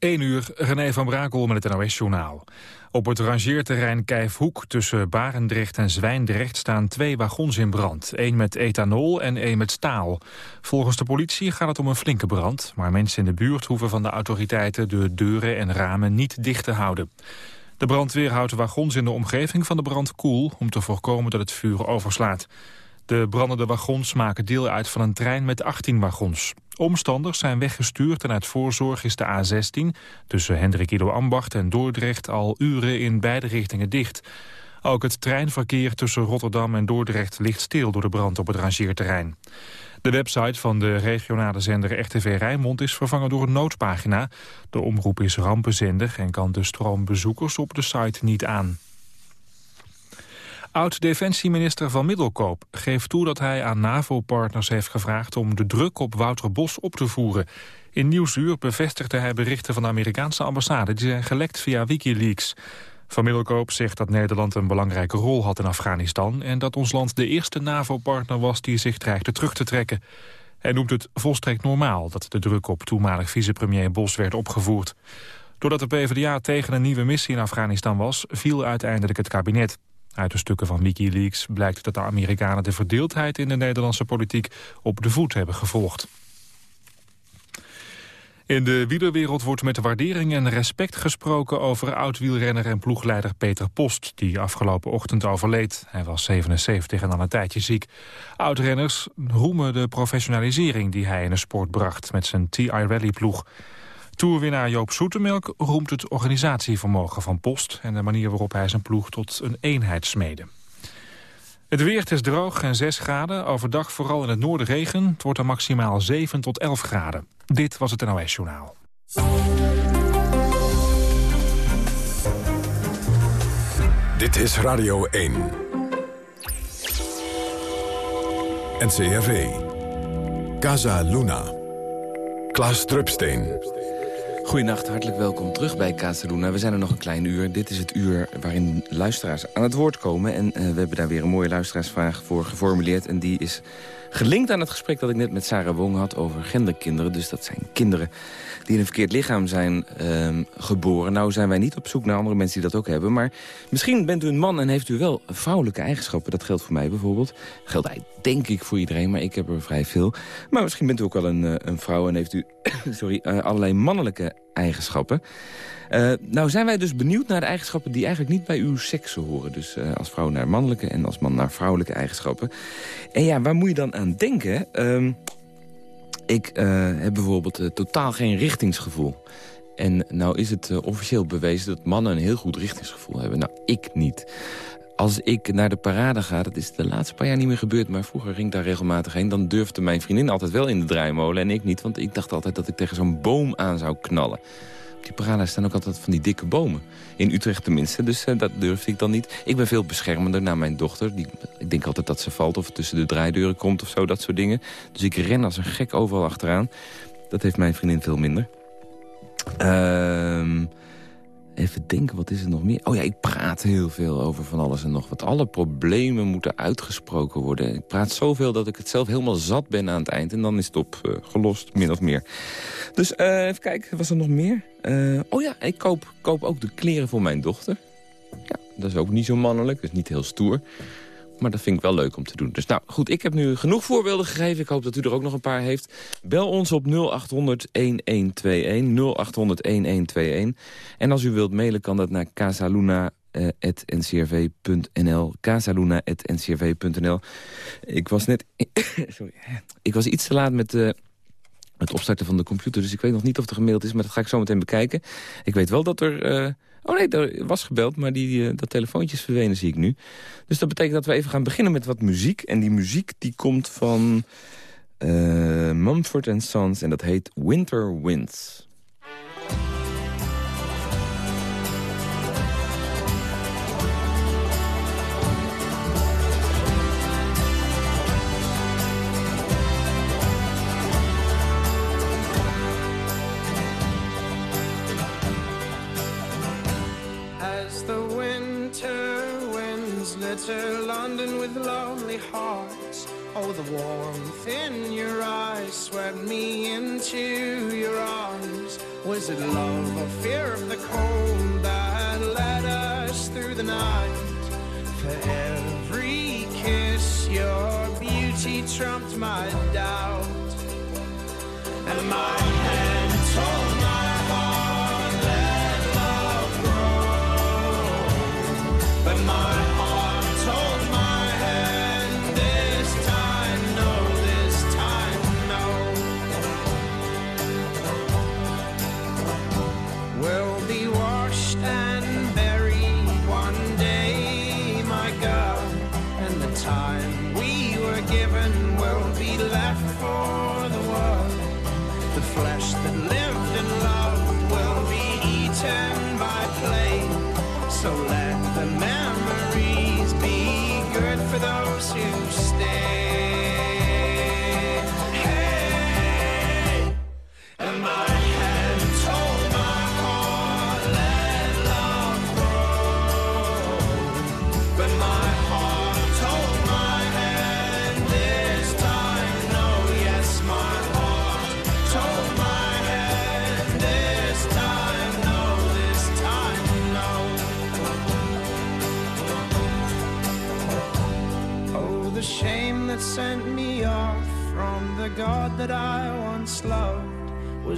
1 uur, René van Brakel met het NOS-journaal. Op het rangeerterrein Kijfhoek tussen Barendrecht en Zwijndrecht staan twee wagons in brand. één met ethanol en één met staal. Volgens de politie gaat het om een flinke brand... maar mensen in de buurt hoeven van de autoriteiten de deuren en ramen niet dicht te houden. De brandweer houdt wagons in de omgeving van de brand koel... om te voorkomen dat het vuur overslaat. De brandende wagons maken deel uit van een trein met 18 wagons. Omstanders zijn weggestuurd en uit voorzorg is de A16... tussen Hendrik Ido Ambacht en Dordrecht al uren in beide richtingen dicht. Ook het treinverkeer tussen Rotterdam en Dordrecht ligt stil... door de brand op het rangeerterrein. De website van de regionale zender RTV Rijnmond is vervangen door een noodpagina. De omroep is rampenzender en kan de stroom bezoekers op de site niet aan. Oud-defensieminister Van Middelkoop geeft toe dat hij aan NAVO-partners heeft gevraagd om de druk op Wouter Bos op te voeren. In Nieuwsuur bevestigde hij berichten van de Amerikaanse ambassade die zijn gelekt via Wikileaks. Van Middelkoop zegt dat Nederland een belangrijke rol had in Afghanistan... en dat ons land de eerste NAVO-partner was die zich dreigde terug te trekken. Hij noemt het volstrekt normaal dat de druk op toenmalig vicepremier Bos werd opgevoerd. Doordat de PvdA tegen een nieuwe missie in Afghanistan was, viel uiteindelijk het kabinet. Uit de stukken van Wikileaks blijkt dat de Amerikanen de verdeeldheid in de Nederlandse politiek op de voet hebben gevolgd. In de wielerwereld wordt met waardering en respect gesproken over oud-wielrenner en ploegleider Peter Post, die afgelopen ochtend overleed. Hij was 77 en al een tijdje ziek. Oudrenners roemen de professionalisering die hij in de sport bracht met zijn TI Rally ploeg. Toerwinnaar Joop Soetemelk roemt het organisatievermogen van Post... en de manier waarop hij zijn ploeg tot een eenheid smeden. Het weer is droog en 6 graden. Overdag vooral in het noorden regen. Het wordt er maximaal 7 tot 11 graden. Dit was het NOS Journaal. Dit is Radio 1. NCRV. Casa Luna. Klaas Drupsteen. Goedenacht, hartelijk welkom terug bij Casaluna. We zijn er nog een klein uur. Dit is het uur waarin luisteraars aan het woord komen. En uh, we hebben daar weer een mooie luisteraarsvraag voor geformuleerd. En die is gelinkt aan het gesprek dat ik net met Sarah Wong had over genderkinderen. Dus dat zijn kinderen die in een verkeerd lichaam zijn um, geboren. Nou zijn wij niet op zoek naar andere mensen die dat ook hebben. Maar misschien bent u een man en heeft u wel vrouwelijke eigenschappen. Dat geldt voor mij bijvoorbeeld. Geldt denk ik voor iedereen, maar ik heb er vrij veel. Maar misschien bent u ook wel een, eh, een vrouw en heeft u sorry, uh, allerlei mannelijke eigenschappen. Uh, nou zijn wij dus benieuwd naar de eigenschappen die eigenlijk niet bij uw seksen horen. Dus uh, als vrouw naar mannelijke en als man naar vrouwelijke eigenschappen. En ja, waar moet je dan aan denken? Uh, ik heb bijvoorbeeld totaal geen richtingsgevoel. En nou is het officieel bewezen dat mannen een heel goed richtingsgevoel hebben. Nou, ik niet als ik naar de parade ga, dat is de laatste paar jaar niet meer gebeurd... maar vroeger ging ik daar regelmatig heen... dan durfde mijn vriendin altijd wel in de draaimolen en ik niet... want ik dacht altijd dat ik tegen zo'n boom aan zou knallen. Die parade staan ook altijd van die dikke bomen. In Utrecht tenminste, dus uh, dat durfde ik dan niet. Ik ben veel beschermender naar mijn dochter. Die, ik denk altijd dat ze valt of tussen de draaideuren komt of zo, dat soort dingen. Dus ik ren als een gek overal achteraan. Dat heeft mijn vriendin veel minder. Ehm... Even denken, wat is er nog meer? Oh ja, ik praat heel veel over van alles en nog wat. Alle problemen moeten uitgesproken worden. Ik praat zoveel dat ik het zelf helemaal zat ben aan het eind. En dan is het opgelost, uh, min of meer. Dus uh, even kijken, was er nog meer? Uh, oh ja, ik koop, koop ook de kleren voor mijn dochter. Ja, dat is ook niet zo mannelijk, is niet heel stoer. Maar dat vind ik wel leuk om te doen. Dus nou, goed, ik heb nu genoeg voorbeelden gegeven. Ik hoop dat u er ook nog een paar heeft. Bel ons op 0800-1121. 0800-1121. En als u wilt mailen, kan dat naar casaluna.ncrv.nl. casaluna.ncrv.nl. Ik was net... sorry. Ik was iets te laat met... Uh, het opstarten van de computer. Dus ik weet nog niet of er gemaild is, maar dat ga ik zo meteen bekijken. Ik weet wel dat er... Uh, Oh nee, er was gebeld, maar die, dat telefoontje is verdwenen, zie ik nu. Dus dat betekent dat we even gaan beginnen met wat muziek. En die muziek die komt van uh, Mumford Sons en dat heet Winter Winds. With lonely hearts. Oh, the warmth in your eyes swept me into your arms. Was it love or fear of the cold that led us through the night? For every kiss, your beauty trumped my doubt. And my hand told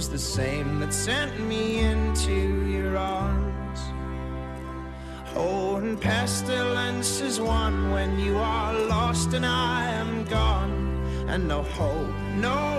was the same that sent me into your arms. Oh, and pestilence is one when you are lost and I am gone, and no hope, no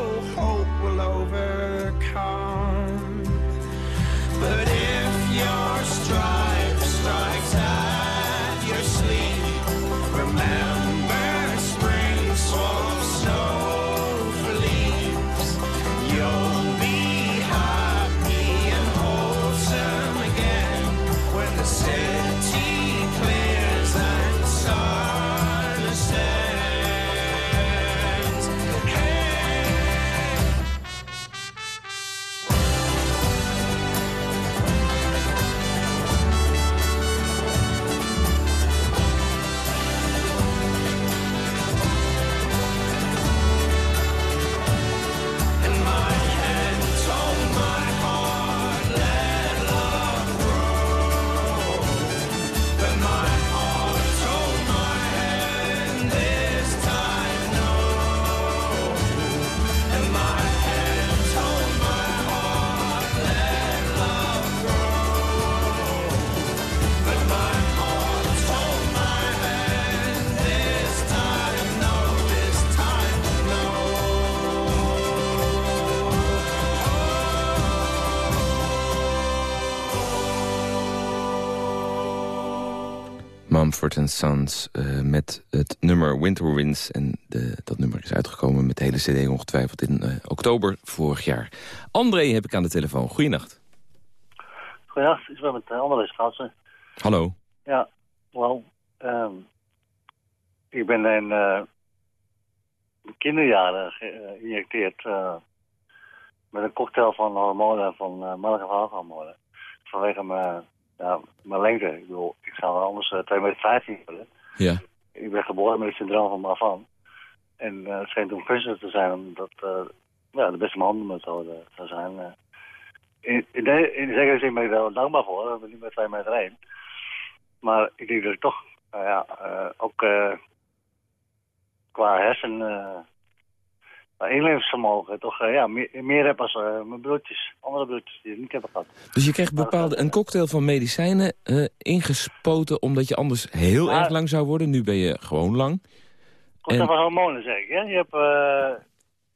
Sons eh, met het nummer Winter Winds. En de, dat nummer is uitgekomen met de hele cd ongetwijfeld in eh, oktober vorig jaar. André heb ik aan de telefoon. Goeienacht. Goedendag, ik ben met uh, André Schaatsen. Hallo. Ja, wel, ehm, ik ben in eh, kinderjaren geïnjecteerd eh, met een cocktail van hormonen, van uh, mannelijke vrouwenhormonen. Vanwege mijn, ja, mijn lengte. Ik bedoel, ik zou anders uh, 2,15 meter worden. Ja. Ik ben geboren met het syndroom van Marfan. En eh, het schijnt om gunstig te zijn omdat eh, ja, de beste behandelmethode zou zijn. eh. in, in, de, in zekere zin ben ik wel dankbaar voor. Ik ben niet met 2 meter 1. Maar ik denk dat ik toch, nou ja, eh, ook eh, qua hersen, uh, inlevingsvermogen, toch eh, ja, meer, meer heb als eh, mijn broertjes, andere broertjes die het niet hebben gehad. Dus je kreeg bepaalde, een cocktail van medicijnen eh, ingespoten... omdat je anders heel Maar- erg lang zou worden. Nu ben je gewoon lang. Komt En- van hormonen, zeg ik. Hè? Je hebt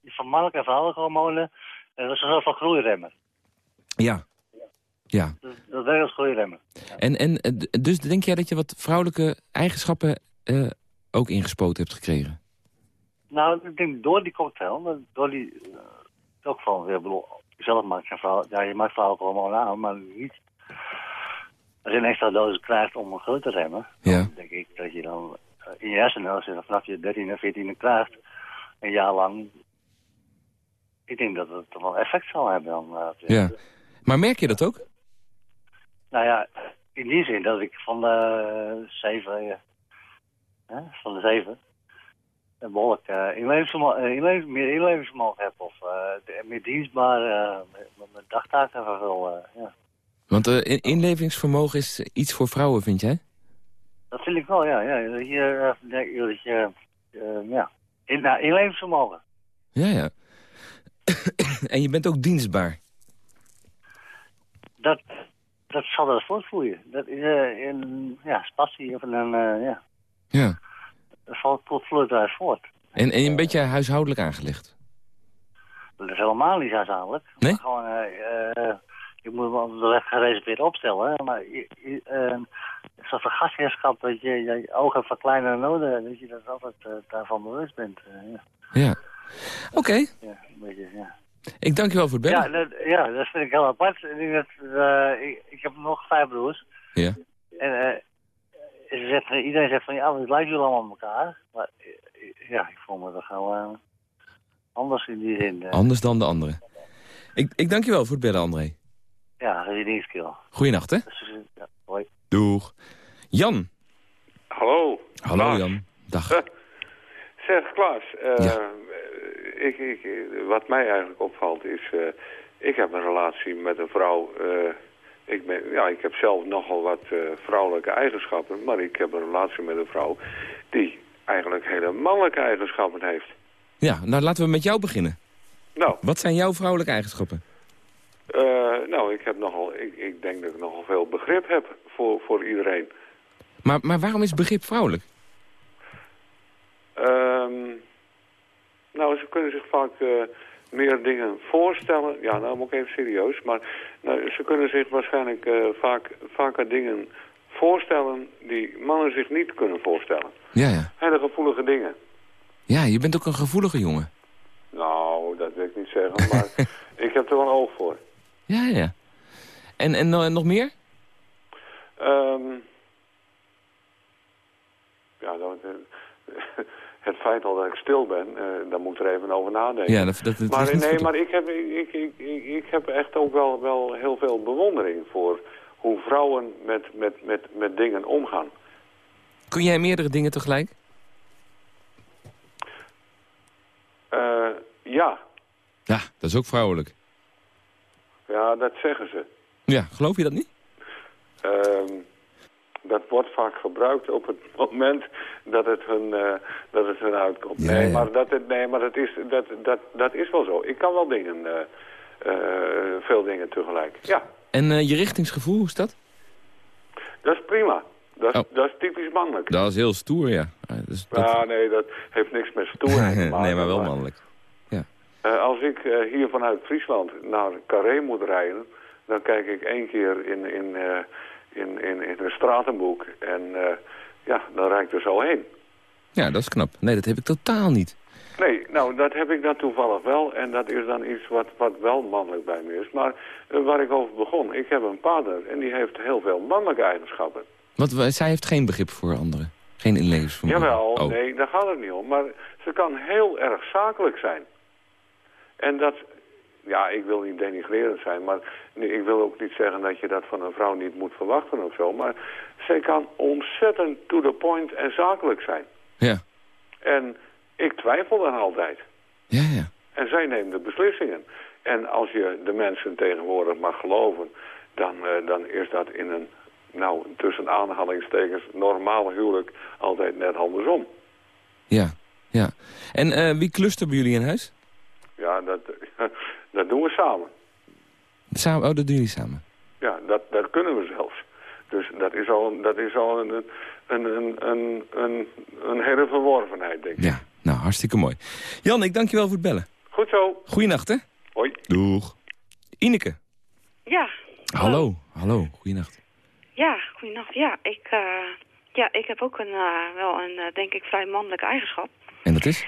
je van mannelijke en vrouwelijke hormonen. En dat is een soort van groeiremmer. Ja. Ja. Dat, dat werkt als groeiremmer. En, en d- dus denk jij dat je wat vrouwelijke eigenschappen ook ingespoten hebt gekregen? Nou, ik denk door die cocktail, door die... ook van, ik bedoel, zelf maak je vrouw... Ja, je maakt vrouwelijke hormonen aan, maar niet... Als je een extra dosis krijgt om een groei te remmen... Ja. dan denk ik dat je dan eh, in je hersenen, als je vanaf je 13e, 14e krijgt... een jaar lang... Ik denk dat het toch wel effect zal hebben dan. eh, Ja. Maar merk je dat ook? Nou ja, in die zin dat ik van de zeven, van de zeven, een behoorlijk eh, inlevingsvermo- eh, meer inlevingsvermogen heb. Of eh, de- meer dienstbaar mijn dagtaken vervul. eh, ja. Want in- inlevingsvermogen is iets voor vrouwen, vind jij? Dat vind ik wel, ja. ja dat je, dat je ja. In, nou, inlevingsvermogen. Ja, ja. en je bent ook dienstbaar. Dat, dat zal wel voortvloeien. Dat is eh, een ja, spassie of een, eh, ja, Ja. Valt tot eruit voort. En, en een beetje huishoudelijk aangelegd. Dat is helemaal niet huishoudelijk. Nee? Maar gewoon, eh, eh, je moet hem wel echt gereserveerd opstellen. Maar je, je, eh, zoals een gastheerschap, dat je je ogen voor kleinere noden, dat je dat altijd eh, daarvan bewust bent. ja. Ja. Oké, Ja, een beetje, ja. ik dank je wel voor het Ja, bellen. dat, ja, dat vind ik heel apart. Ik, dat, ik, ik heb nog vijf broers. Ja. En eh, zegt, iedereen zegt van, ja, het lijkt jullie allemaal op elkaar. Maar eh, ja, ik voel me toch wel eh, anders in die zin. eh. Anders dan de anderen. Ik, ik dank je wel voor het bellen, André. ja, dat is niet skill. Goeienacht, hè? Dus, eh, ja, hoi. Doeg. Jan. Hallo. Hallo, Klaas. Jan. Dag. Zeg, Klaas. eh, Ja. ik, ik, wat mij eigenlijk opvalt is... eh, ik heb een relatie met een vrouw... ik, ben, ja, ik heb zelf nogal wat eh, vrouwelijke eigenschappen... maar ik heb een relatie met een vrouw... die eigenlijk hele mannelijke eigenschappen heeft. Ja, nou laten we met jou beginnen. Nou, Wat zijn jouw vrouwelijke eigenschappen? eh, nou ik, heb nogal, ik, ik denk dat ik nogal veel begrip heb voor, voor iedereen. Maar, maar waarom is begrip vrouwelijk? Ehm, nou, ze kunnen zich vaak eh, meer dingen voorstellen. Ja, nou moet ik even serieus. Maar nou, ze kunnen zich waarschijnlijk eh, vaak, vaker dingen voorstellen die mannen zich niet kunnen voorstellen. Ja, ja. Hele gevoelige dingen. Ja, je bent ook een gevoelige jongen. Nou, dat wil ik niet zeggen, maar ik heb er wel een oog voor. Ja, ja. En, en no- nog meer? Ehm, ja, dat, eh, het feit al dat ik stil ben, eh daar moet er even over nadenken. Ja, dat, dat, dat Maar is niet nee, goed. maar ik heb, ik, ik, ik, ik heb echt ook wel, wel heel veel bewondering voor hoe vrouwen met, met, met, met dingen omgaan. Kun jij meerdere dingen tegelijk? Eh, ja, Ja, dat is ook vrouwelijk. ja, dat zeggen ze. Ja, geloof je dat niet? Ehm, dat wordt vaak gebruikt op het moment dat het hun, eh, dat het hun uitkomt. Ja, nee, ja. maar, dat, het- nee, maar dat, is, dat, dat, dat is wel zo. Ik kan wel dingen, eh, eh, veel dingen tegelijk. Ja, En eh, je richtingsgevoel, hoe is dat? dat is prima. Dat is, Oh. dat is typisch mannelijk. Dat is heel stoer, ja. Eh, dus dat... Ja, nee, dat heeft niks met stoerheid te maken. nee, maar wel mannelijk. Eh, als ik eh, hier vanuit Friesland naar Carré moet rijden, dan kijk ik één keer in, in, eh, in, in, in een stratenboek en eh, ja, dan ik er zo heen. Ja, dat is knap. Nee, dat heb ik totaal niet. Nee, nou, dat heb ik dan toevallig wel en dat is dan iets wat, wat wel mannelijk bij me is. Maar eh, waar ik over begon, ik heb een partner en die heeft heel veel mannelijke eigenschappen. Want zij heeft geen begrip voor anderen. Geen inlevensvermogen. Jawel, Oh. nee, daar gaat het niet om. Maar ze kan heel erg zakelijk zijn. En dat, ja, ik wil niet denigrerend zijn, maar ik wil ook niet zeggen dat je dat van een vrouw niet moet verwachten of zo. Maar zij kan ontzettend to the point en zakelijk zijn. Ja. En ik twijfel dan altijd. Ja, ja. En zij neemt de beslissingen. En als je de mensen tegenwoordig mag geloven, dan, eh, dan is dat in een, nou, tussen aanhalingstekens, normale huwelijk altijd net andersom. Ja, ja. En eh, wie klust er bij jullie in huis? Ja, dat, dat doen we samen. Samen, oh, dat doen jullie samen. Ja, dat, dat kunnen we zelfs. Dus dat is al, dat is al een, een, een, een, een, een hele verworvenheid, denk ik. Ja, nou, hartstikke mooi. Jan, ik dank je wel voor het bellen. Goed zo. Goeienacht, hè? Hoi. Doeg. Ineke. Ja, Hallo. Hallo, goeienacht. ja, goedenacht. Ja, ik, eh, ja, ik heb ook een, eh, wel een, eh, denk ik, vrij mannelijke eigenschap. En dat is?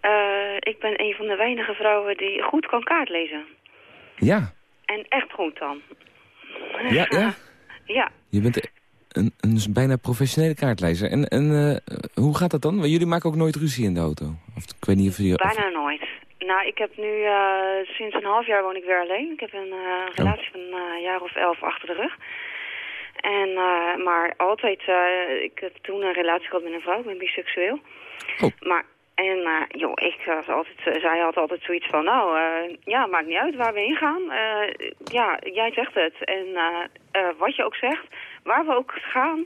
Eh, ik ben een van de weinige vrouwen die goed kan kaartlezen. Ja. En echt goed dan. Ja, ja. Ja, Je bent een, een bijna professionele kaartlezer. En, en eh, hoe gaat dat dan? Want jullie maken ook nooit ruzie in de auto. Of, ik weet niet of je... of- bijna nooit. Nou, ik heb nu eh, sinds een half jaar woon ik weer alleen. Ik heb een eh, relatie van een jaar of elf achter de rug. En, maar altijd, ik heb toen een relatie gehad met een vrouw, ik ben biseksueel. Oh. Maar, En eh, joh, ik was altijd, eh, zij had altijd zoiets van, nou, eh, ja, maakt niet uit waar we heen gaan. Ja, jij zegt het. En wat je ook zegt, waar we ook gaan,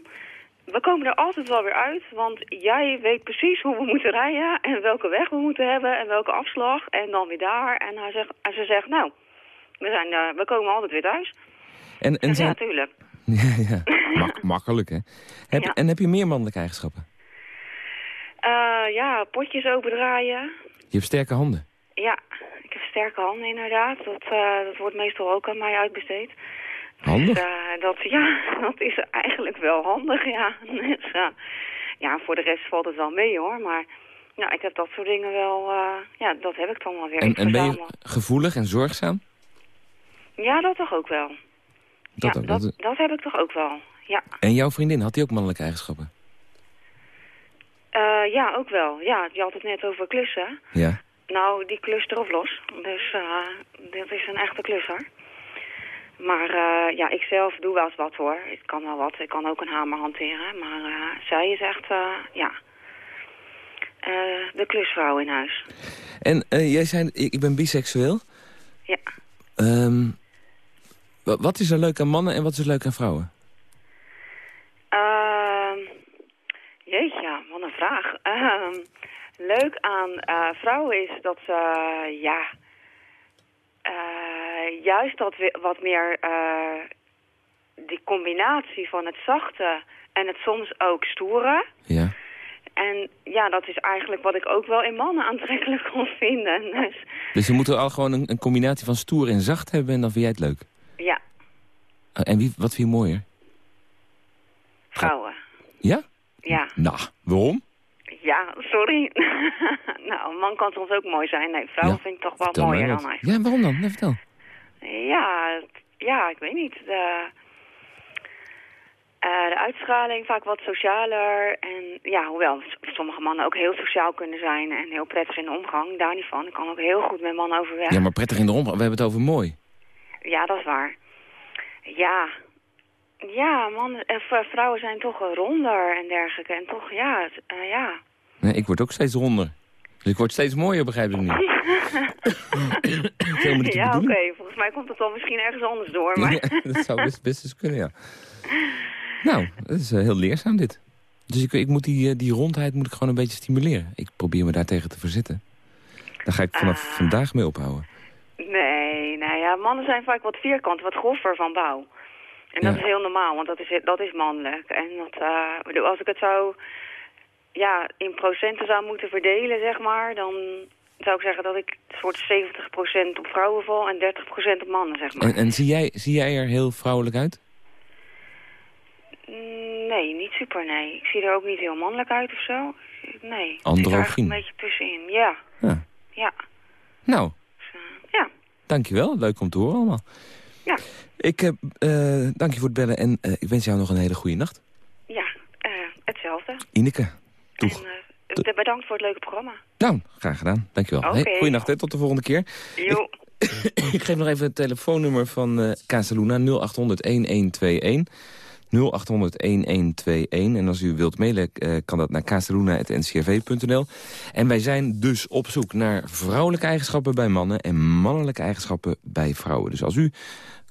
we komen er altijd wel weer uit. Want jij weet precies hoe we moeten rijden en welke weg we moeten hebben en welke afslag. En dan weer daar. En, hij zegt, en ze zegt, nou, we, zijn, we komen altijd weer thuis. En, en Ja, natuurlijk. Ja, ja. Mak- makkelijk, hè? Heb, Ja. En heb je meer mannelijke eigenschappen? Eh, ja, potjes opendraaien. Je hebt sterke handen. Ja, ik heb sterke handen inderdaad. Dat, eh, dat wordt meestal ook aan mij uitbesteed. Handig? Dus, eh, dat, ja, dat is eigenlijk wel handig, ja. Dus, ja, voor de rest valt het wel mee hoor. Maar ja, ik heb dat soort dingen wel, ja, dat heb ik dan wel weer. En, ben je gevoelig en zorgzaam? Ja, dat toch ook wel. Dat ja, ook, dat, dat- dat heb ik toch ook wel. Ja, En jouw vriendin, had die ook mannelijke eigenschappen? Eh, ja ook wel. Ja, je had het net over klussen. Ja. Nou, die klust erop los. Dus eh dat is een echte klusser. Maar eh, ja, ik zelf doe wel eens wat hoor. Ik kan wel wat. Ik kan ook een hamer hanteren. Maar zij is echt, ja, de klusvrouw in huis. En jij zei, ik, ben biseksueel. Ja. Ehm, wa- wat is er leuk aan mannen en wat is er leuk aan vrouwen? Ehm, jeetje, wat een vraag. Ehm, leuk aan eh, vrouwen is dat ze, ja, eh, juist dat we, wat meer eh, die combinatie van het zachte en het soms ook stoere. Ja. En ja, dat is eigenlijk wat ik ook wel in mannen aantrekkelijk kon vinden. Dus Dus je moet er al gewoon een, een combinatie van stoer en zacht hebben en dan vind jij het leuk. ja, En wie, wat vind je mooier? vrouwen. Ja? Ja, Nou, waarom? Sorry. nou, een man kan soms ook mooi zijn. Nee, vrouwen Ja, vind ik toch wel Vertel mooier dan. Ja, waarom dan? Nee, vertel. Ja, ja, ik weet niet. De, eh, de uitstraling vaak wat socialer. En ja, hoewel sommige mannen ook heel sociaal kunnen zijn en heel prettig in de omgang. Daar niet van. Ik kan ook heel goed met mannen overweg. Ja, maar prettig in de omgang. We hebben het over mooi. Ja, dat is waar. Ja. Ja, mannen en v- vrouwen zijn toch eh, ronder en dergelijke. En toch, ja, het- eh, ja. Nee, ik word ook steeds ronder. Dus ik word steeds mooier, begrijp ik niet ja, oké. Volgens mij komt het dan misschien ergens anders door. Maar... Ja, dat zou best, best eens kunnen, ja. Nou, dat is eh, heel leerzaam dit. Dus ik, ik moet die, eh, die rondheid moet ik gewoon een beetje stimuleren. Ik probeer me daartegen te verzetten. Daar ga ik vanaf Ah. vandaag mee ophouden. Nee, nou ja, mannen zijn vaak wat vierkant, wat groffer van bouw. En dat Ja. is heel normaal, want dat is, dat is mannelijk. En dat, eh, als ik het zou ja, in procenten zou moeten verdelen, zeg maar, dan zou ik zeggen dat ik een soort 70% op vrouwen val en 30% op mannen, zeg maar. En, en zie, jij, zie jij er heel vrouwelijk uit? Mm, Nee, niet super, nee. Ik zie er ook niet heel mannelijk uit of zo. Nee. Androgyn. een beetje tussenin, ja. Ja. Ja. Nou, Dus, eh, ja. dankjewel. Leuk om te horen allemaal. Ja. Ik heb, eh dank je voor het bellen en eh, ik wens jou nog een hele goede nacht. Ja, eh, hetzelfde. Ineke, Doeg. En eh, bedankt voor het leuke programma. Nou, graag gedaan. Dankjewel. Oké. Hey, goeienacht, tot de volgende keer. Jo. Ik geef nog even het telefoonnummer van eh Casaluna 0800-1121. 0800-1121. En als u wilt mailen, eh, kan dat naar casaluna.ncrv.nl. En wij zijn dus op zoek naar vrouwelijke eigenschappen bij mannen... en mannelijke eigenschappen bij vrouwen. Dus als u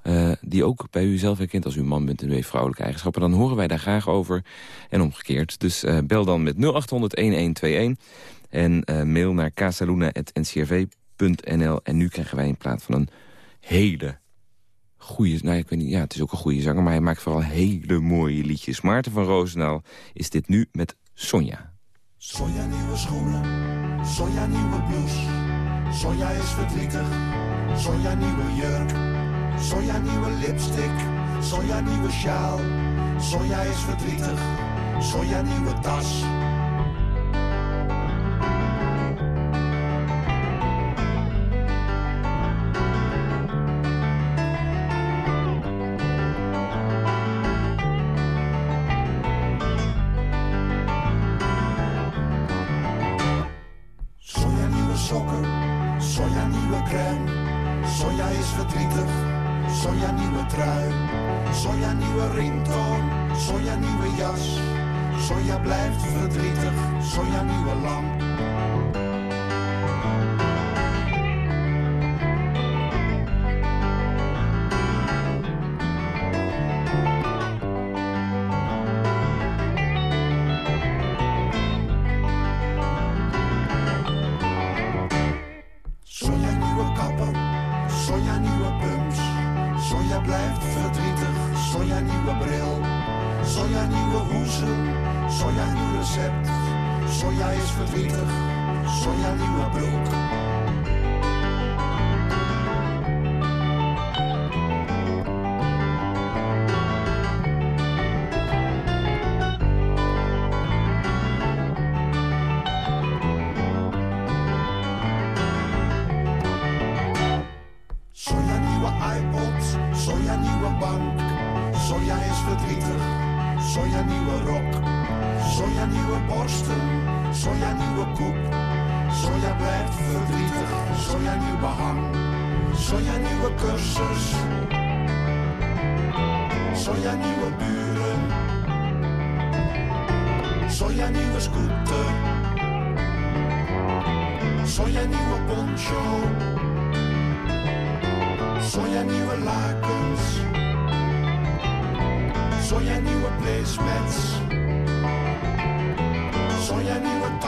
eh, die ook bij u zelf herkent als u man bent en u vrouwelijke eigenschappen... dan horen wij daar graag over en omgekeerd. Dus eh, bel dan met 0800-1121 en eh, mail naar casaluna.ncrv.nl. En nu krijgen wij in plaats van een hele goede... Nou, ik weet niet, ja, het is ook een goede zanger... maar hij maakt vooral hele mooie liedjes. Maarten van Roosendaal is dit nu met Sonja. Sonja nieuwe schoenen, Sonja nieuwe blouse. Sonja is verdrietig, Sonja nieuwe jurk. Sonja nieuwe lipstick, Sonja nieuwe sjaal. Sonja is verdrietig, Sonja nieuwe tas. Koep. Sonja blijft verdrietig, Sonja nieuw behang. Sonja nieuwe cursus. Sonja nieuwe buren. Sonja nieuwe scooter. Sonja nieuwe poncho. Sonja nieuwe lakens. Sonja nieuwe placemats.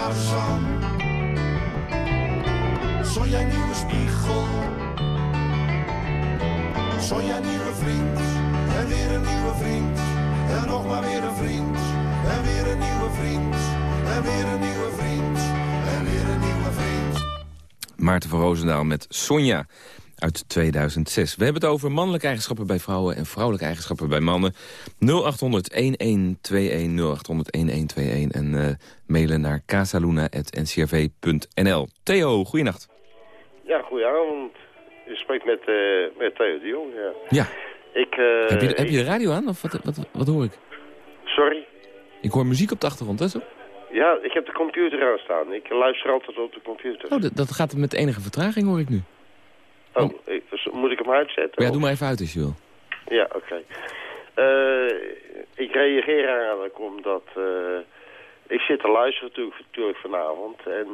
Nieuwe Tarzan. Sonja nieuwe spiegel. Sonja nieuwe vriend. En weer een nieuwe vriend. En nog maar weer een vriend. En weer een nieuwe vriend. En weer een nieuwe vriend. En weer een nieuwe vriend. Maarten van Roosendaal met Sonja uit 2006. We hebben het over mannelijke eigenschappen bij vrouwen... en vrouwelijke eigenschappen bij mannen. 0800-1121, 0800-1121 en eh, mailen naar casaluna.ncrv.nl. Theo, goeienacht. Ja, goedenavond. Je spreekt met, eh, met Theo de Jong, ja. Ja, Ik, eh, heb, je, heb ik- je de radio aan of wat, wat, wat hoor ik? Sorry? Ik hoor muziek op de achtergrond, hè zo? Ja, ik heb de computer aanstaan. Ik luister altijd op de computer. Oh, dat, dat gaat met enige vertraging, hoor ik nu. Oh, ik- dus moet ik hem uitzetten? Ja, of- doe maar even uit als je wil. Ja, oké. Eh, ik reageer eigenlijk omdat... eh, ik zit te luisteren natuurlijk, natuurlijk vanavond. En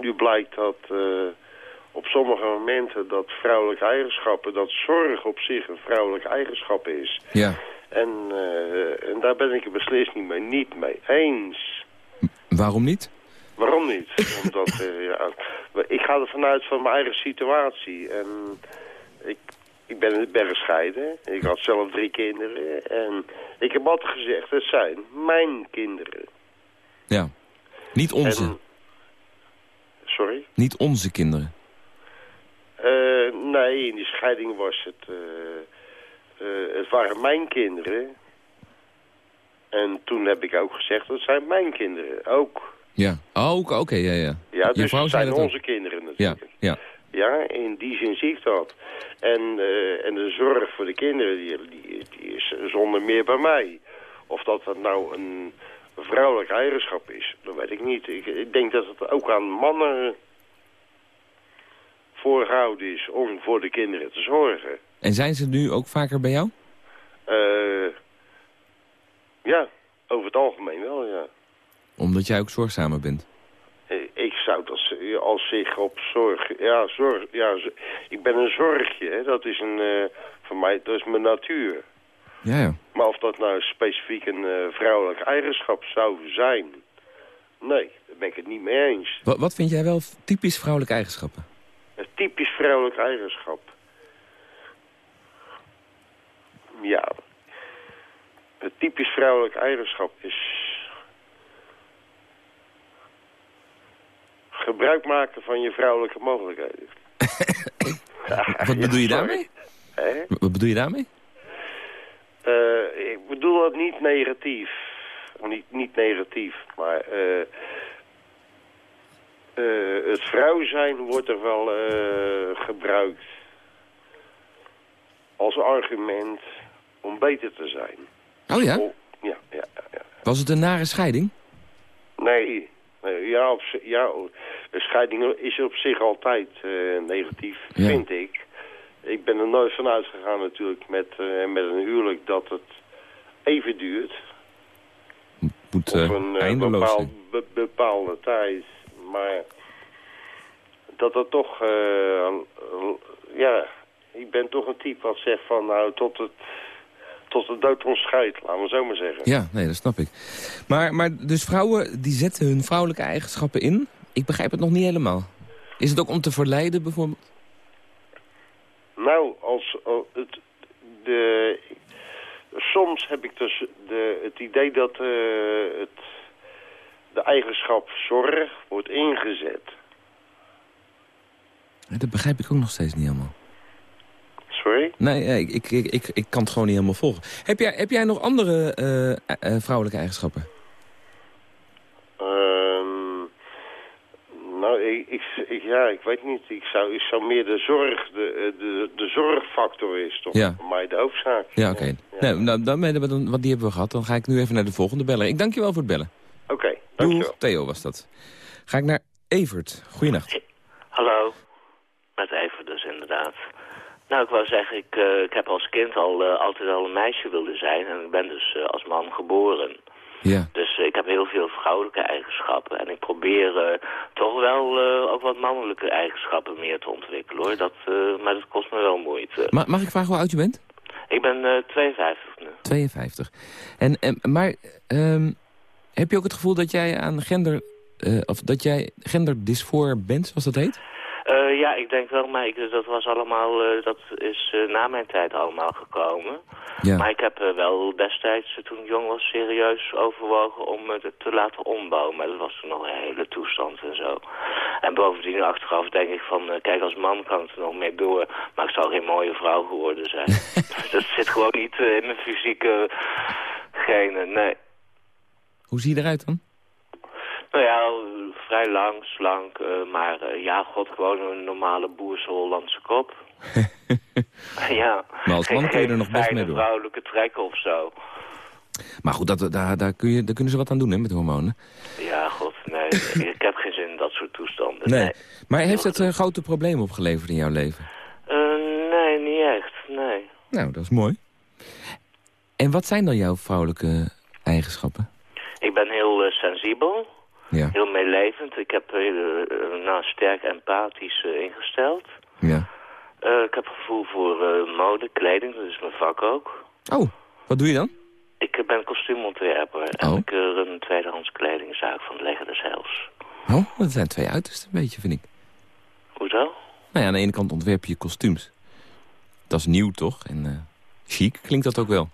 nu blijkt dat eh, op sommige momenten dat vrouwelijke eigenschappen... dat zorg op zich een vrouwelijke eigenschap is. Ja. En, en daar ben ik het beslist niet mee, niet mee eens. Waarom niet? Waarom niet? Omdat, ja, ik ga er vanuit van mijn eigen situatie. En ik, ik ben, ben gescheiden. Ik had zelf drie kinderen. En ik heb altijd gezegd, het zijn mijn kinderen. Ja. Niet onze. En- sorry? Niet onze kinderen. Eh, nee, in die scheiding was het... eh, eh, het waren mijn kinderen. En toen heb ik ook gezegd, dat zijn mijn kinderen. Ook. Ja. Oh, oké, ja, ja. Ja, dus het zijn ook. onze kinderen Ja, natuurlijk. ja. Ja, in die zin zie ik dat. En, eh, en de zorg voor de kinderen, die, die, die is zonder meer bij mij. Of dat dat nou een vrouwelijke eigenschap is, dat weet ik niet. Ik, ik denk dat het ook aan mannen voorgehouden is om voor de kinderen te zorgen. En zijn ze nu ook vaker bij jou? Eh, ja, over het algemeen wel, ja. Omdat jij ook zorgzamer bent. Eh, Ik zou dat als zich op zorg... Ja, zorg, ja ik ben een zorgje, hè. dat is een... eh, voor mij, dat is mijn natuur. Ja, ja. Maar of dat nou specifiek een eh, vrouwelijke eigenschap zou zijn... Nee, daar ben ik het niet mee eens. Wat, wat vind jij wel typisch vrouwelijke eigenschappen? Een typisch vrouwelijke eigenschap. Ja. Een typisch vrouwelijke eigenschap is... Gebruik maken van je vrouwelijke mogelijkheden. Wat bedoel je daarmee? Wat bedoel je daarmee? Ik bedoel dat niet negatief. Niet, niet negatief, maar... eh, eh, het vrouw zijn wordt er wel eh, gebruikt als argument om beter te zijn. Oh ja? Oh, ja, ja, ja, ja. Was het een nare scheiding? Nee, ja, op, ja, scheiding is op zich altijd eh, negatief, Ja. vind ik. Ik ben er nooit van uitgegaan natuurlijk met, eh, met een huwelijk dat het even duurt. Moet Of eh, een eh, eindeloos bepaal, zijn. be- bepaalde tijd. Maar dat dat toch, eh, ja, ik ben toch een type wat zegt van nou tot het, tot de dood ons scheidt, laten we zo maar zeggen. Ja, nee, dat snap ik. Maar, maar dus vrouwen die zetten hun vrouwelijke eigenschappen in. Ik begrijp het nog niet helemaal. Is het ook om te verleiden bijvoorbeeld? Nou, als, al- het, de, soms heb ik dus de, het idee dat eh, het, de eigenschap zorg wordt ingezet. Dat begrijp ik ook nog steeds niet helemaal. Sorry? Nee, ik, ik, ik, ik, ik kan het gewoon niet helemaal volgen. Heb jij, heb jij nog andere eh, eh, vrouwelijke eigenschappen? Ehm, nou, ik, ik, ja, ik weet niet. Ik zou, ik zou meer de zorg, de, eh, de, de zorgfactor is toch Ja. voor mij de hoofdzaak. Ja, oké. Nee, nou, dan, dan, wat die hebben we gehad. Dan ga ik nu even naar de volgende beller. Ik dank je wel voor het bellen. Oké, dankjewel. Doeg, Theo was dat. Ga ik naar Evert. Goeienacht. Hallo, met Evert dus inderdaad. Nou, ik wou zeggen, ik, eh, ik heb als kind al eh, altijd al een meisje willen zijn en ik ben dus eh, als man geboren. Ja. Dus ik heb heel veel vrouwelijke eigenschappen en ik probeer toch wel ook wat mannelijke eigenschappen meer te ontwikkelen hoor. Dat, maar dat kost me wel moeite. Ma- mag ik vragen hoe oud je bent? Ik ben eh 52 nu. 52. En, en, maar ehm, heb je ook het gevoel dat jij aan gender... of dat jij genderdysfoor bent, zoals dat heet? Ja, ik denk wel, maar ik, dat was allemaal, eh, dat is eh, na mijn tijd allemaal gekomen. Ja. Maar ik heb eh, wel destijds, toen ik jong was, serieus overwogen om het te laten ombouwen. Maar dat was toen nog een hele toestand en zo. En bovendien achteraf denk ik van, kijk als man kan het er nog mee door. Maar ik zou geen mooie vrouw geworden zijn. dat zit gewoon niet in mijn fysieke genen, nee. Hoe zie je eruit dan? Nou ja, vrij lang, slank, eh, maar eh, ja, god, gewoon een normale boerse Hollandse kop. ja, Maar als man kun je er nog best mee door. vrouwelijke trekken of zo. Maar goed, dat, daar, daar, kun je, daar kunnen ze wat aan doen hè, met hormonen. Ja, god, nee, ik heb geen zin in dat soort toestanden. Nee. Maar heeft het een grote probleem opgeleverd in jouw leven? Eh, nee, niet echt, nee. Nou, dat is mooi. En wat zijn dan jouw vrouwelijke eigenschappen? Ik ben heel eh, sensibel, Ja. heel meelevend. Ik heb eh, eh, nou, sterk empathisch eh, ingesteld. Ja. Eh, ik heb gevoel voor mode, kleding, dat is mijn vak ook. Oh, wat doe je dan? Ik ben kostuumontwerper en Oh. ik run een tweedehands kledingzaak van het Leger des Heils. Oh, dat zijn twee uitersten, een beetje, vind ik. Hoezo? Nou ja, aan de ene kant ontwerp je kostuums. Dat is nieuw, toch? En chic klinkt dat ook wel.